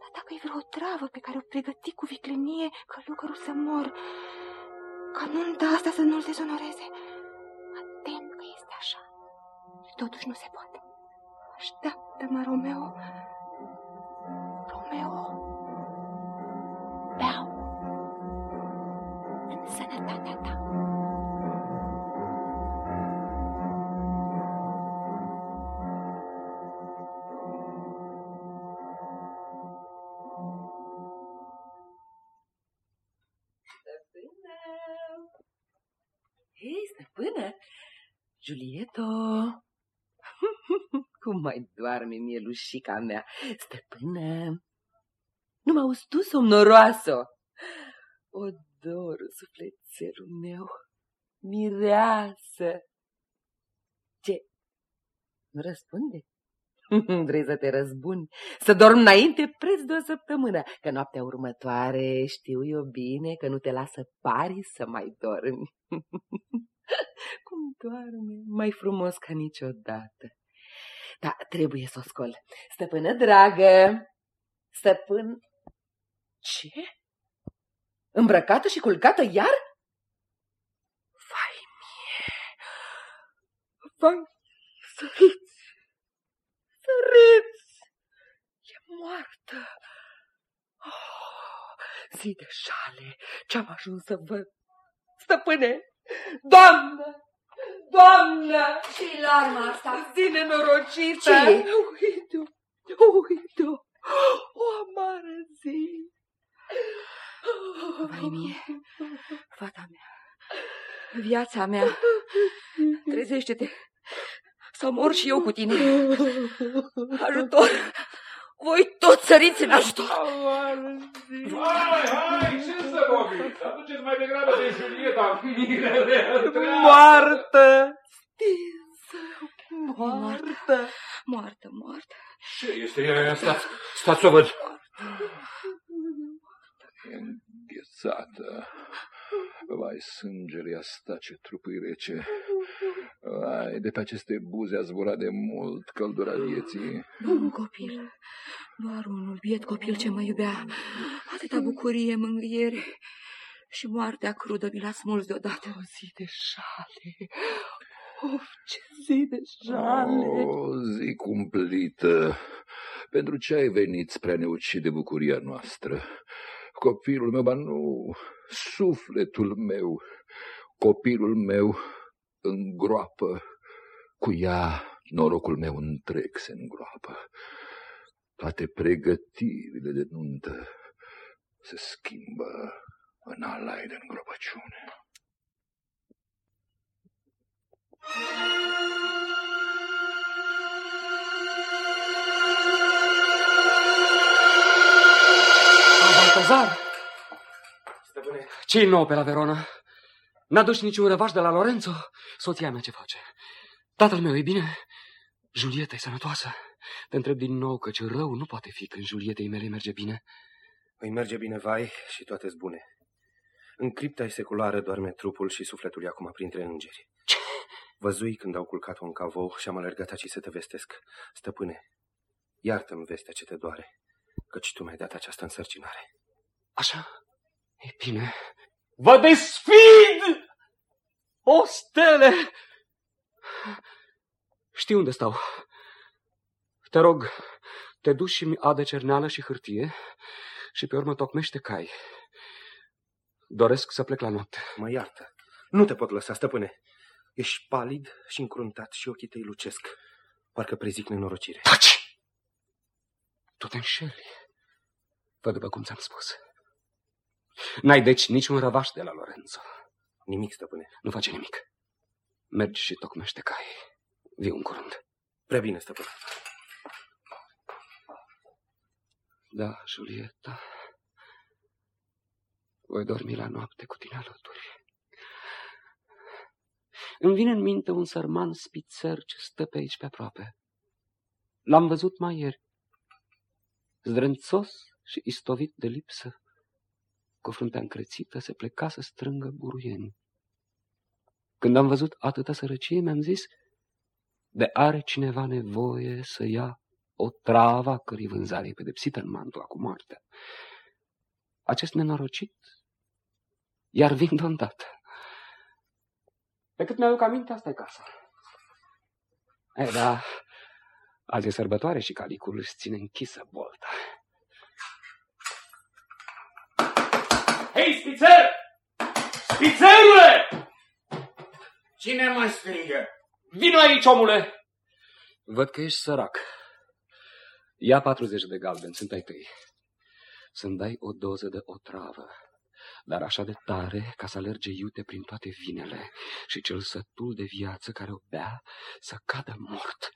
Dar dacă e vreo travă pe care o pregăti cu viclenie călugărul să mor, ca nunta asta să nu-l dezonoreze, mă tem că este așa. Și totuși nu se poate. Așteaptă-mă, Romeo. Romeo. Julieto! Cum mai doarme mielușica mea? Stăpână! Nu mă auzi tu, somnoroasă? O dor, sufletelul meu! Mireasă! Ce? Nu răspunde? Vrei să te răzbuni? Să dormi înainte preț de o săptămână, că noaptea următoare știu eu bine că nu te lasă pari să mai dormi. Cum doarme, mai frumos ca niciodată. Da, trebuie să o scol. Stăpână dragă, stăpân... Ce? Îmbrăcată și culcată iar? Vai mie! Vai, săriți! Săriți! E moartă! Oh, zi de șale, ce-am ajuns să văd! Stăpâne! Doamnă! Doamnă! Ce larma asta? Zi nenorocită! Ce? Uite-o! Uite-o! O amară zi! Vai mie, fata mea, viața mea, trezește-te, să mor și eu cu tine. Ajutor! Voi toți săriți în ajutor! Hai, hai, ce să vorbiți? Aduceți mai degrabă de Julieta, mirele Moartă! Moartă! Moartă, moartă! Ce este ea? Stați, stați să o văd. E înghețată. Vai, sângele asta, ce trup e rece. Vai, de pe aceste buze a zburat de mult căldura vieții. Un copil, doar unul, biet copil ce mă iubea. Atâta bucurie, mângâiere și moartea crudă mi l-a smuls deodată. O zi de șale! Of, ce zi de șale! O zi cumplită. Pentru ce ai venit spre a ne ucide bucuria noastră? Copilul meu, ba nu, sufletul meu, copilul meu îngroapă, cu ea norocul meu întreg se îngroapă. Toate pregătirile de nuntă se schimbă în alai de îngropăciune. Baltazar! Stăpâne, ce nou pe la Verona? N-a dus niciun răvaș de la Lorenzo? Soția mea ce face? Tatăl meu e bine? Julieta e sănătoasă? Te întreb din nou căci rău nu poate fi când Julietei mele merge bine. îi merge bine, vai, și toate bune. În cripta seculară doarme trupul și sufletul e acum printre îngeri. Ce? Văzui când au culcat-o în cavou și am alergat aici să te vestesc. Stăpâne, iartă-mi vestea ce te doare, căci tu mi-ai dat această însărcinare. Așa? E bine. Vă desfid! O stele! Știu unde stau. Te rog, te duci și mi adă cerneală și hârtie și pe urmă tocmește cai. Doresc să plec la noapte. Mă iartă. Nu te pot lăsa, stăpâne. Ești palid și încruntat și ochii tăi lucesc. Parcă prezic nenorocire. Taci! Tu te înșeli. Fă după cum ți-am spus. N-ai deci niciun răvaș de la Lorenzo. Nimic, stăpâne. Nu face nimic. Mergi și tocmește cai. Viu în curând. Prea bine, stăpâne. Da, Julieta. Voi dormi la noapte cu tine alături. Îmi vine în minte un sărman spițer ce stă pe aici pe aproape. L-am văzut mai ieri. Zdrențos și istovit de lipsă, cu fruntea încrețită, se pleca să strângă buruieni. Când am văzut atâta sărăcie, mi-am zis, de are cineva nevoie să ia o travă a cărei vânzare e pedepsită în mantua cu moartea. Acest nenorocit iar vin de îndată. Pe cât mi-aduc aminte, asta e casa. E, da, azi e sărbătoare și calicul își ține închisă bolta. Hei, spițer! Spițerule! Cine mă strigă? Vino aici, omule! Văd că ești sărac. Ia 40 de galbeni, sunt ai tăi. Să-mi dai o doză de otravă, dar așa de tare ca să alerge iute prin toate vinele și cel sătul de viață care o bea să cadă mort.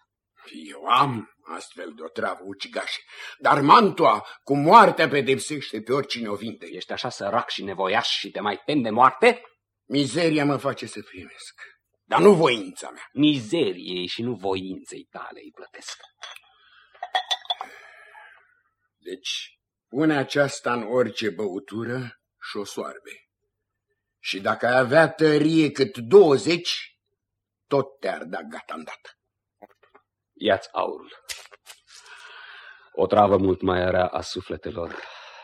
Eu am astfel de o travă ucigașă, dar mantua cu moartea pedepsește pe oricine o vinde. Ești așa sărac și nevoiaș și te mai tem de moarte? Mizeria mă face să primesc, dar nu voința mea. Mizeriei și nu voinței tale îi plătesc. Deci, pune aceasta în orice băutură și o soarbe. Și dacă ai avea tărie cât 20, tot te-ar da gata îndată. Ia-ți aurul. O travă mult mai rea a sufletelor,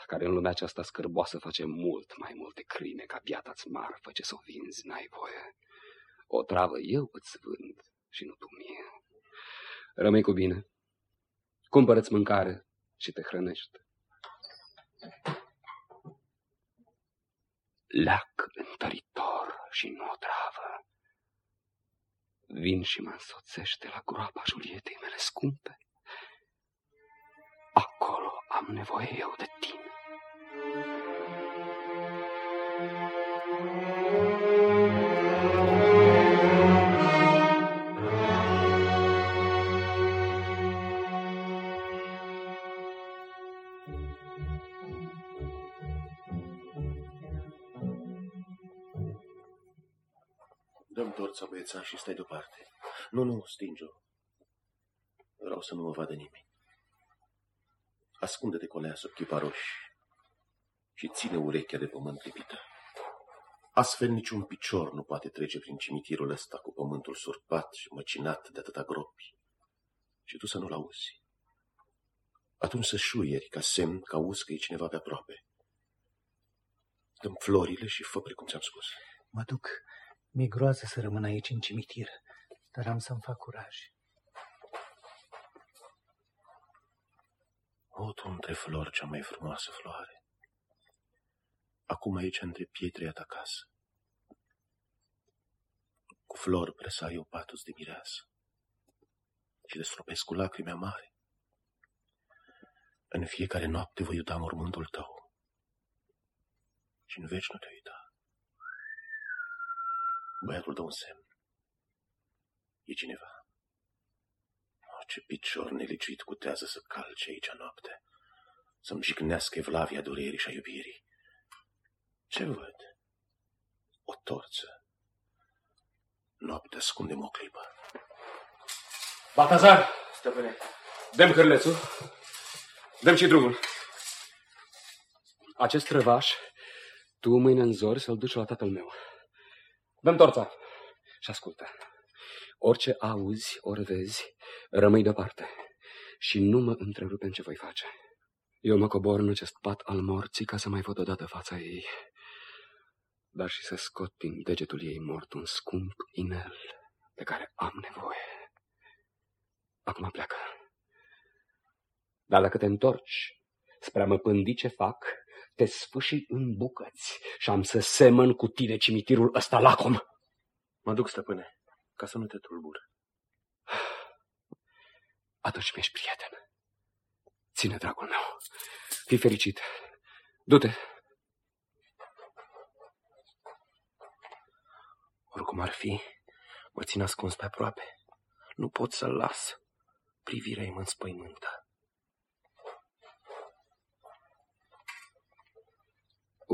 care în lumea aceasta scârboasă face mult mai multe crime ca biata-ți marfă ce să o vinzi, n-ai voie. O travă eu îți vând și nu tu mie. Rămâi cu bine. Cumpără-ți mâncare și te hrănește. Leac întăritor și nu o travă. Vin și mă însoțește la groapa Julietei mele scumpe. Acolo am nevoie eu de tine. Dăm torța, băieța, și stai deoparte. Nu, nu, stinge-o. Vreau să nu mă vadă nimeni. Ascunde-te colea sub chiparoși și ține urechea de pământ lipită. Astfel niciun picior nu poate trece prin cimitirul ăsta cu pământul surpat și măcinat de atâta gropi. Și tu să nu-l auzi. Atunci să șuieri ca semn că auzi că e cineva pe aproape. Dăm florile și fă precum ți-am spus. Mă duc. Mi-e groază să rămân aici în cimitir, dar am să-mi fac curaj. O, tu între flori cea mai frumoasă floare. Acum aici între pietre ta casă. Cu flori presa eu patus de mireasă și destropesc cu lacrimi amare. În fiecare noapte voi uita mormântul tău și în veci nu te uita. Băiatul dă un semn. E cineva. O, ce picior neliciuit cutează să calce aici noapte, să-mi jignească evlavia durerii și a iubirii. Ce văd? O torță. Noapte ascunde o clipă. Batazar! Stăpâne. Dăm cârlețul. Dăm și drumul. Acest răvaș, tu mâine în zori să-l duci la tatăl meu. Dăm torța și ascultă. Orice auzi, ori vezi, rămâi deoparte și nu mă întrerupe în ce voi face. Eu mă cobor în acest pat al morții ca să mai văd odată fața ei, dar și să scot din degetul ei mort un scump inel de care am nevoie. Acum pleacă. Dar dacă te întorci spre a mă pândi ce fac, te sfâșii în bucăți și am să semăn cu tine cimitirul ăsta lacom. Mă duc, stăpâne, ca să nu te tulbur. Atunci mi-ești prieten. Ține, dragul meu. Fii fericit. Du-te. Oricum ar fi, mă țin ascuns pe aproape. Nu pot să-l las. Privirea-i mă înspăimântă.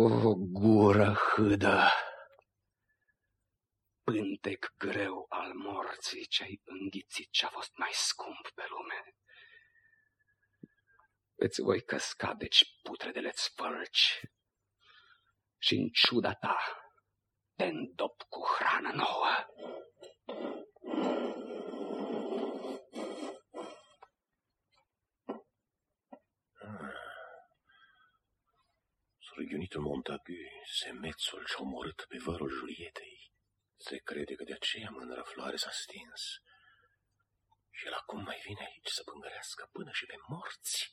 O gură hâdă, pântec greu al morții ce-ai înghițit ce-a fost mai scump pe lume. Îți voi căsca deci putredele-ți fălci și în ciuda ta te îndop cu hrană nouă. Surghiunitul Montagu, semețul și omorât pe vărul Julietei. Se crede că de aceea mânără floare s-a stins. Și el acum mai vine aici să pângărească până și pe morți.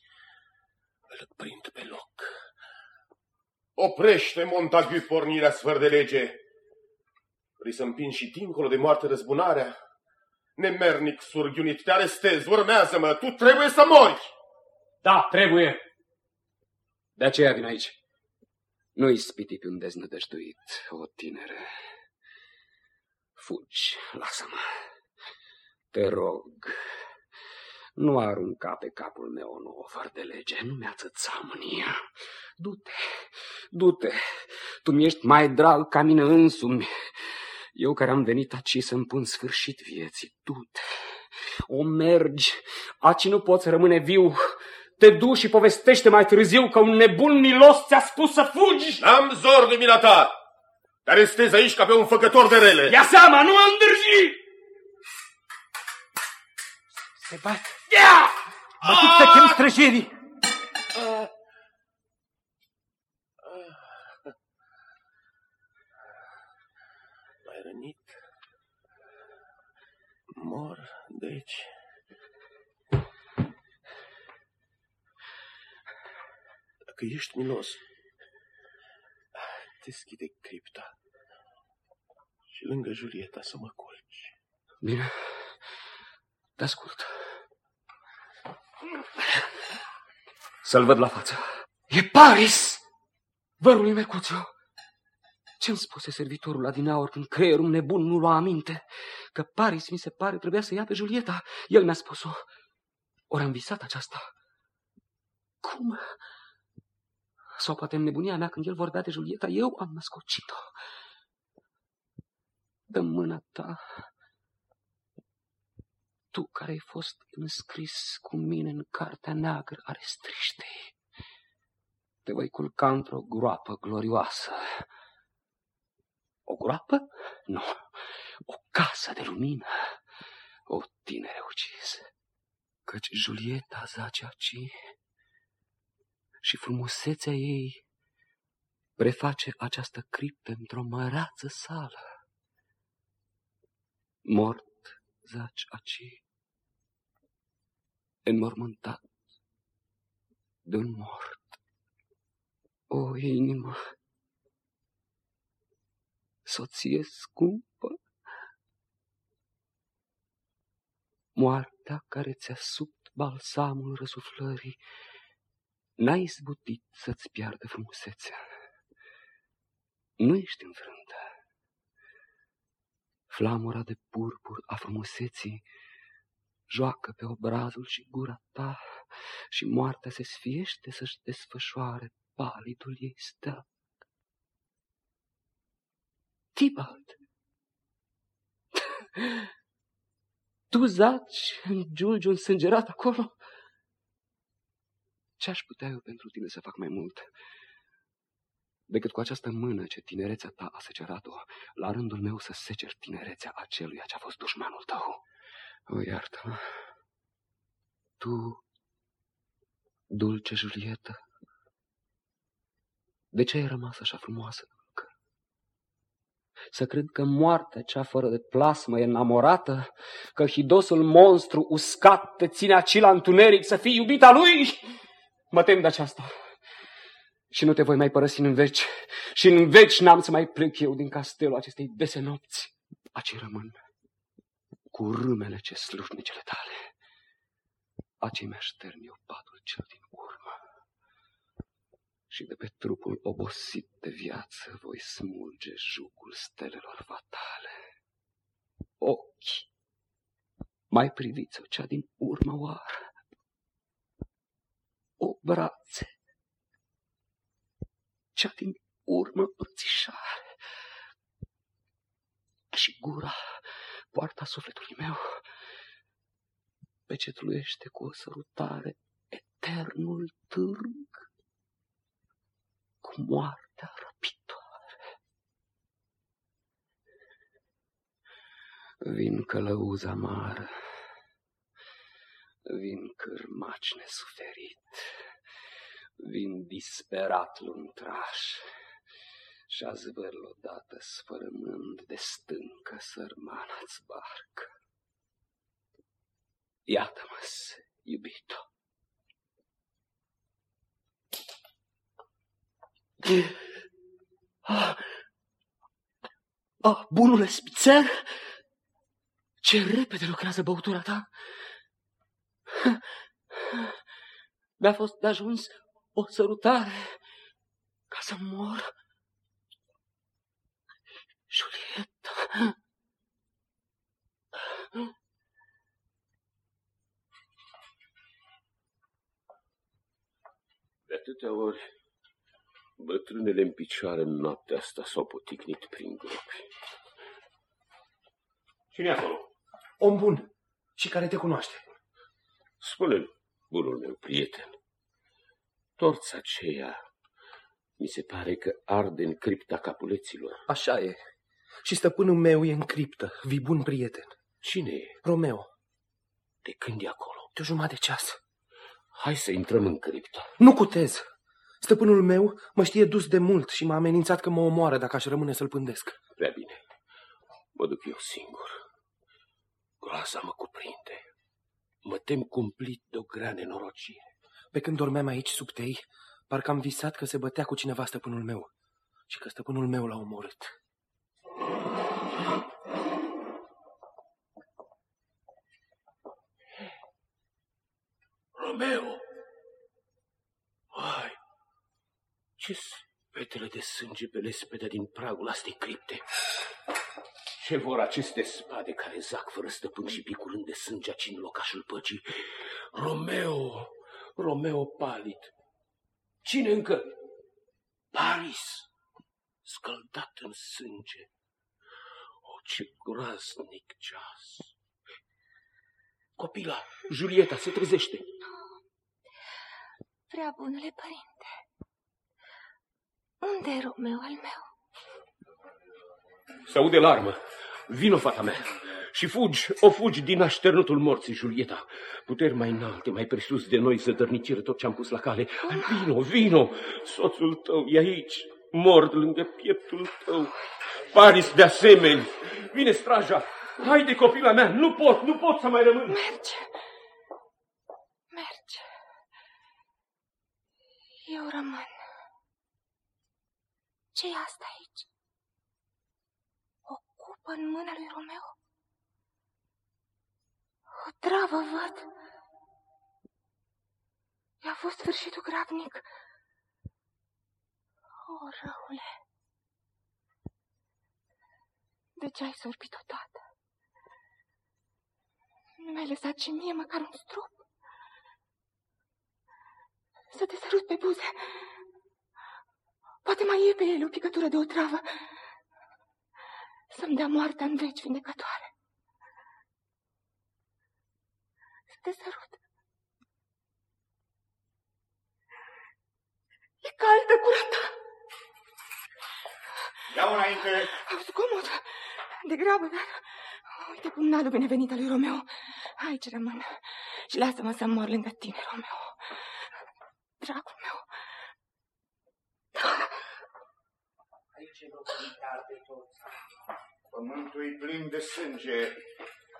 Îl prind pe loc. Oprește, Montagu, pornirea sfăr de lege. Vrei să împin și dincolo de moarte răzbunarea? Nemernic surghiunit, te arestez, urmează-mă, tu trebuie să mori! Da, trebuie. De aceea vin aici. Nu-i spiti pe un deznădăjduit, o tinere. Fugi, lasă-mă. Te rog, nu arunca pe capul meu o nouă fără de lege, nu mi-a țăța mânia. Du-te, du-te, tu mi-ești mai drag ca mine însumi. Eu care am venit aici să-mi pun sfârșit vieții, du-te. O mergi, aci nu poți rămâne viu, te duci și povestește mai târziu că un nebun milos ți-a spus să fugi. N-am zor de mila ta, dar estezi aici ca pe un făcător de rele. Ia seama, nu mă îndârzi! Se bat. Ia! Mă duc să chem străjerii. Mai rănit. Mor, deci. Ești milos, deschide cripta și lângă Julieta să mă culci. Bine, te ascult. Să-l văd la față. E Paris! Vărul lui Mercuțiu. Ce-mi spuse servitorul la dinaur când creierul nebun nu lua aminte? Că Paris, mi se pare, trebuia să ia pe Julieta. El mi-a spus-o. Ori am visat aceasta. Cum? Sau poate în nebunia mea când el vorbea de Julieta, eu am născocit-o. Dă mâna ta. Tu care ai fost înscris cu mine în cartea neagră a restriștei. Te voi culca într-o groapă glorioasă. O groapă? Nu. O casă de lumină. O tinere ucis. Căci Julieta zace aici și frumusețea ei preface această criptă într-o măreață sală. Mort zaci aici, înmormântat de un mort. O inimă, soție scumpă, moartea care ți-a subt balsamul răsuflării, n-ai izbutit să-ți piardă frumusețea. Nu ești înfrântă. Flamura de purpur a frumuseții joacă pe obrazul și gura ta și moartea se sfiește să-și desfășoare palidul ei steag. Tibalt! Tu zaci în giulgiu însângerat acolo? Ce aș putea eu pentru tine să fac mai mult decât cu această mână ce tinerețea ta a secerat-o, la rândul meu să secer tinerețea aceluia ce a fost dușmanul tău? O, iartă-mă. Tu, dulce Julietă, de ce ai rămas așa frumoasă încă? Să cred că moartea cea fără de plasmă e înamorată, că hidosul monstru uscat te ține aci la întuneric să fii iubita lui? Mă tem de aceasta. Și nu te voi mai părăsi în veci. Și în veci n-am să mai plec eu din castelul acestei dese nopți. Aci rămân cu râmele ce slujnicele tale. Aci mi-aștern eu patul cel din urmă. Și de pe trupul obosit de viață voi smulge jugul stelelor fatale. Ochi, mai priviți-o cea din urmă oară o brațe, cea din urmă înțișare și gura, poarta sufletului meu, pecetluiește cu o sărutare eternul târg, cu moartea răpitoare. Vin călăuz amară, Vin cârmaci nesuferit, vin disperat luntraș și-a zvârl odată sfărâmând de stâncă sărmana-ți barcă. Iată-mă, iubito. Ah, ah, bunule spițer, ce repede lucrează băutura ta! Mi-a fost de ajuns o sărutare ca să mor. Julieta. De atâtea ori, bătrânele în picioare în noaptea asta s-au poticnit prin gropi. Cine e acolo? Om bun și care te cunoaște. Spune-mi, bunul meu prieten, Torța aceea mi se pare că arde în cripta capuleților. Așa e. Și stăpânul meu e în criptă, vii bun prieten. Cine e? Romeo. De când e acolo? De o jumătate de ceas. Hai să intrăm în criptă. Nu cutez. Stăpânul meu mă știe dus de mult și m-a amenințat că mă omoară dacă aș rămâne să-l pândesc. Prea bine. Mă duc eu singur. Groasa mă cuprinde. Mă tem cumplit de o grea nenorocire. Pe când dormeam aici sub tei, parcă am visat că se bătea cu cineva stăpânul meu și că stăpânul meu l-a omorât. Romeo! Hai! ce petele de sânge pe lespedea din pragul astei cripte? Ce vor aceste spade care zac fără stăpân și picurând de sânge aci în locașul păcii? Romeo! Romeo palid! Cine încă? Paris! Scăldat în sânge. O, ce groaznic ceas! Copila, Julieta, se trezește. Prea bunule părinte, unde e Romeo al meu? Se aude larmă. Vino, fata mea, și fugi, o fugi din așternutul morții, Julieta. Puteri mai înalte, mai presus de noi, zădărnicire tot ce am pus la cale. Hai, vino, vino, soțul tău e aici, mort lângă pieptul tău. Paris de asemenea. Vine straja. Haide, copila mea, nu pot, nu pot să mai rămân. Merge. Merge. Eu rămân. ce e asta aici? O cupă în mâna lui Romeo? O travă văd. I-a fost sfârșitul grabnic. O, răule, de ce ai sorbit odată? Nu mi-ai lăsat și mie măcar un strop? Să te sărut pe buze. Poate mai e pe el o picătură de o travă. Să-mi dea moartea în veci vindecătoare. Să te sărut. E caldă gura ta. Ia înainte. Au zgomot. De grabă, dar... Uite pumnalul binevenit al lui Romeo. Aici rămân. Și lasă-mă să mor lângă tine, Romeo. Dragul meu. Aici e de toți. Pământul e plin de sânge.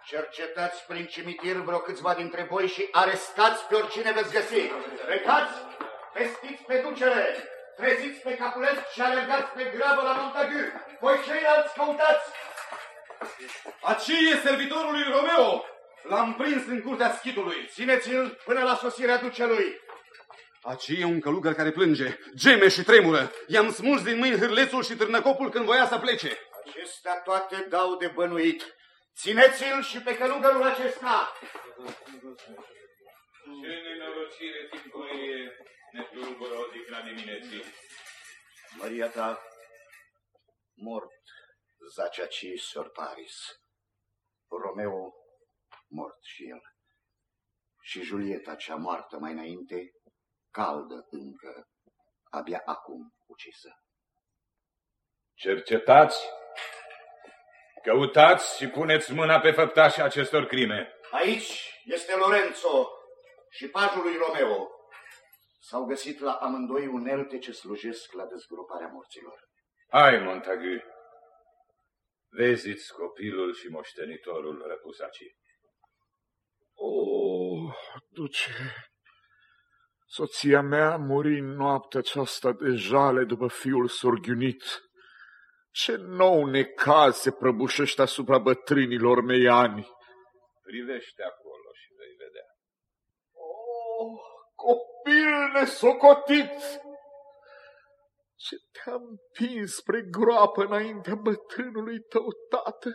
Cercetați prin cimitir vreo câțiva dintre voi și arestați pe oricine veți găsi. Recați, vestiți pe ducele, treziți pe capulet și alergați pe grabă la Montagu. Voi ceilalți căutați. Aci e servitorul lui Romeo. L-am prins în curtea schidului. Țineți-l până la sosirea ducelui. Aci e un călugăr care plânge, geme și tremură. I-am smuls din mâini hârlețul și târnăcopul când voia să plece. Acestea toate dau de bănuit. Țineți-l și pe călugărul acesta. Ce nenorocire timpurie ne tulbură odihna dimineții. Maria ta, mort, zace aci Sor Paris. Romeo, mort și el. Și Julieta, cea moartă mai înainte, caldă încă, abia acum ucisă. Cercetați, căutați și puneți mâna pe făptașii acestor crime. Aici este Lorenzo și pajul lui Romeo. S-au găsit la amândoi unelte ce slujesc la dezgroparea morților. Hai, Montagu, vezi copilul și moștenitorul răpus aici. Oh, duce, Soția mea muri în noaptea aceasta de jale după fiul sorghiunit. Ce nou necaz se prăbușește asupra bătrânilor mei ani. Privește acolo și vei vedea. Oh, copil nesocotit! Ce te-am împins spre groapă înaintea bătrânului tău, tată?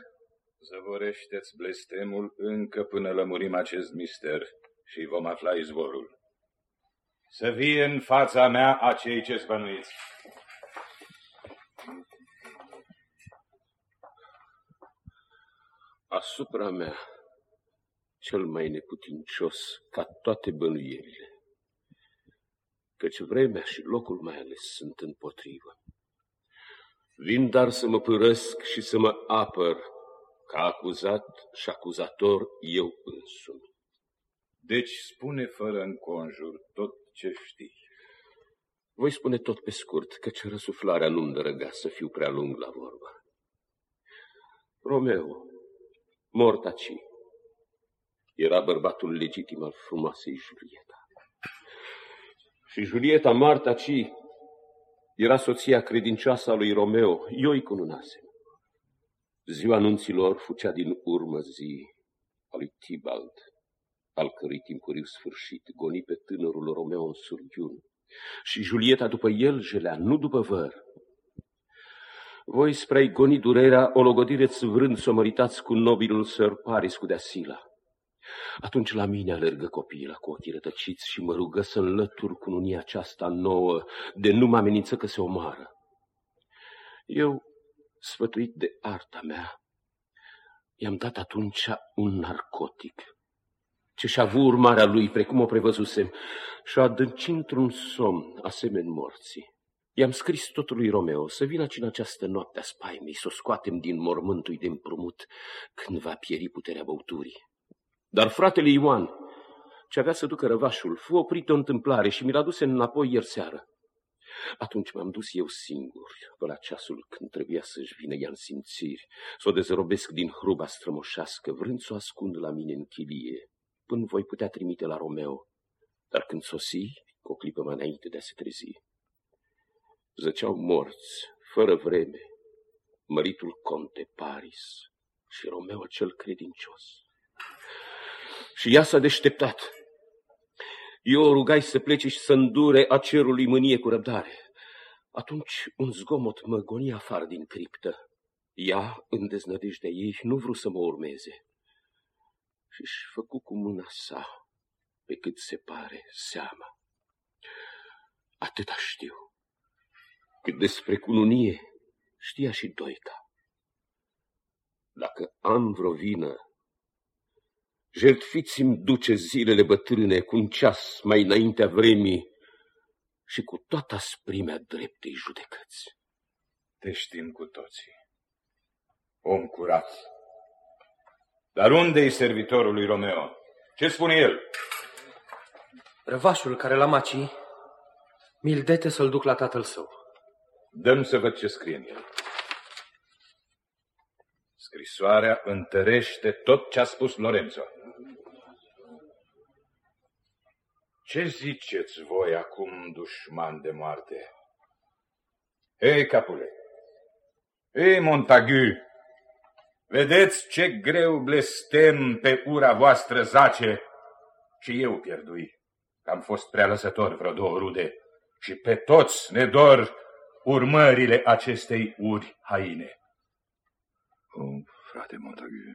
Zăvorește-ți blestemul încă până lămurim acest mister și vom afla izvorul să vie în fața mea acei ce zbănuiți. Asupra mea, cel mai neputincios ca toate bănuielile. căci vremea și locul mai ales sunt împotrivă. Vin dar să mă părăsc și să mă apăr, ca acuzat și acuzator eu însumi. Deci spune fără înconjur tot ce știi. Voi spune tot pe scurt, căci răsuflarea nu-mi dărăga să fiu prea lung la vorbă. Romeo, mortaci, era bărbatul legitim al frumoasei Julieta. Și Julieta Martaci era soția credincioasă a lui Romeo, eu îi cununasem. Ziua anunților fucea din urmă zi a lui Tibald, al cărui timpuriu sfârșit goni pe tânărul Romeo în surghiun. Și Julieta după el jelea, nu după văr. Voi spre goni durerea, o logodireți vrând să o măritați cu nobilul Sir Paris cu Deasila. Atunci la mine alergă copiii cu ochii rătăciți și mă rugă să înlătur cu unia aceasta nouă, de nu mă amenință că se omoară. Eu, sfătuit de arta mea, i-am dat atunci un narcotic, ce și-a avut urmarea lui, precum o prevăzusem, și a adâncit într-un somn, asemeni morții. I-am scris totul lui Romeo să vină în această noapte a spaimii, să o scoatem din mormântul de împrumut când va pieri puterea băuturii. Dar fratele Ioan, ce avea să ducă răvașul, fu oprit o întâmplare și mi l-a dus înapoi ieri seară. Atunci m-am dus eu singur, pe la ceasul când trebuia să-și vină ea în simțiri, să o dezrobesc din hruba strămoșească, vrând să o ascund la mine în chilie, până voi putea trimite la Romeo. Dar când sosi, cu o clipă mai înainte de a se trezi, zăceau morți, fără vreme, măritul conte Paris și Romeo cel credincios. Și ea s-a deșteptat. Eu o rugai să plece și să îndure a cerului mânie cu răbdare. Atunci un zgomot mă gonia afară din criptă. Ea, în deznădejdea ei, nu vrut să mă urmeze. Și-și făcu cu mâna sa, pe cât se pare, seama. Atâta știu. Cât despre cununie, știa și Doica. Dacă am vreo vină, jertfiți-mi duce zilele bătrâne cu un ceas mai înaintea vremii și cu toată asprimea dreptei judecăți. Te știm cu toții. Om curat. Dar unde e servitorul lui Romeo? Ce spune el? Răvașul care la maci mi-l dete să-l duc la tatăl său. Dăm să văd ce scrie în el. Scrisoarea întărește tot ce a spus Lorenzo. Ce ziceți voi acum, dușman de moarte? Ei, capule! Ei, Montagu! Vedeți ce greu blestem pe ura voastră zace și eu pierdui. Am fost prea lăsător vreo două rude și pe toți ne dor urmările acestei uri haine. O, frate Montagu,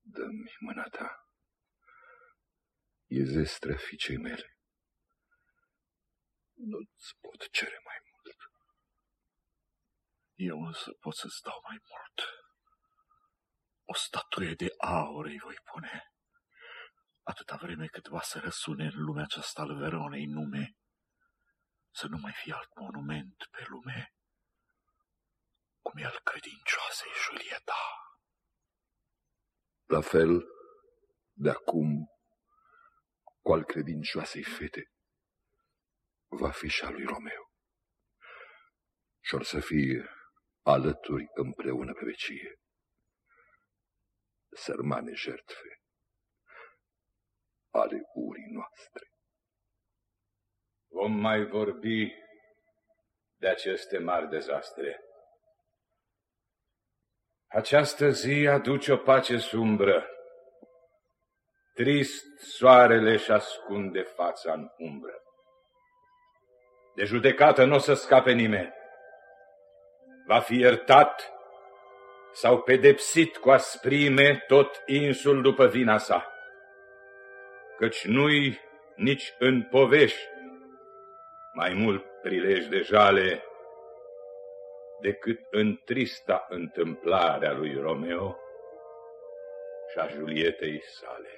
dă-mi mâna ta. E zestră fiicei mele. Nu-ți pot cere mai mult. Eu însă pot să-ți dau mai mult. O statuie de aur îi voi pune, atâta vreme cât va să răsune în lumea aceasta al Veronei nume, să nu mai fie alt monument pe lume, cum e al credincioasei Julieta. La fel, de acum, cu al credincioasei fete, va fi și a lui Romeo. Și or să fie alături împreună pe vecie. Sărmane jertfe ale urii noastre. Vom mai vorbi de aceste mari dezastre. Această zi aduce o pace sumbră. Trist soarele și ascunde fața în umbră. De judecată nu o să scape nimeni. Va fi iertat sau pedepsit cu asprime tot insul după vina sa. Căci nu-i nici în povești mai mult prilej de jale decât în trista întâmplare a lui Romeo și a Julietei sale.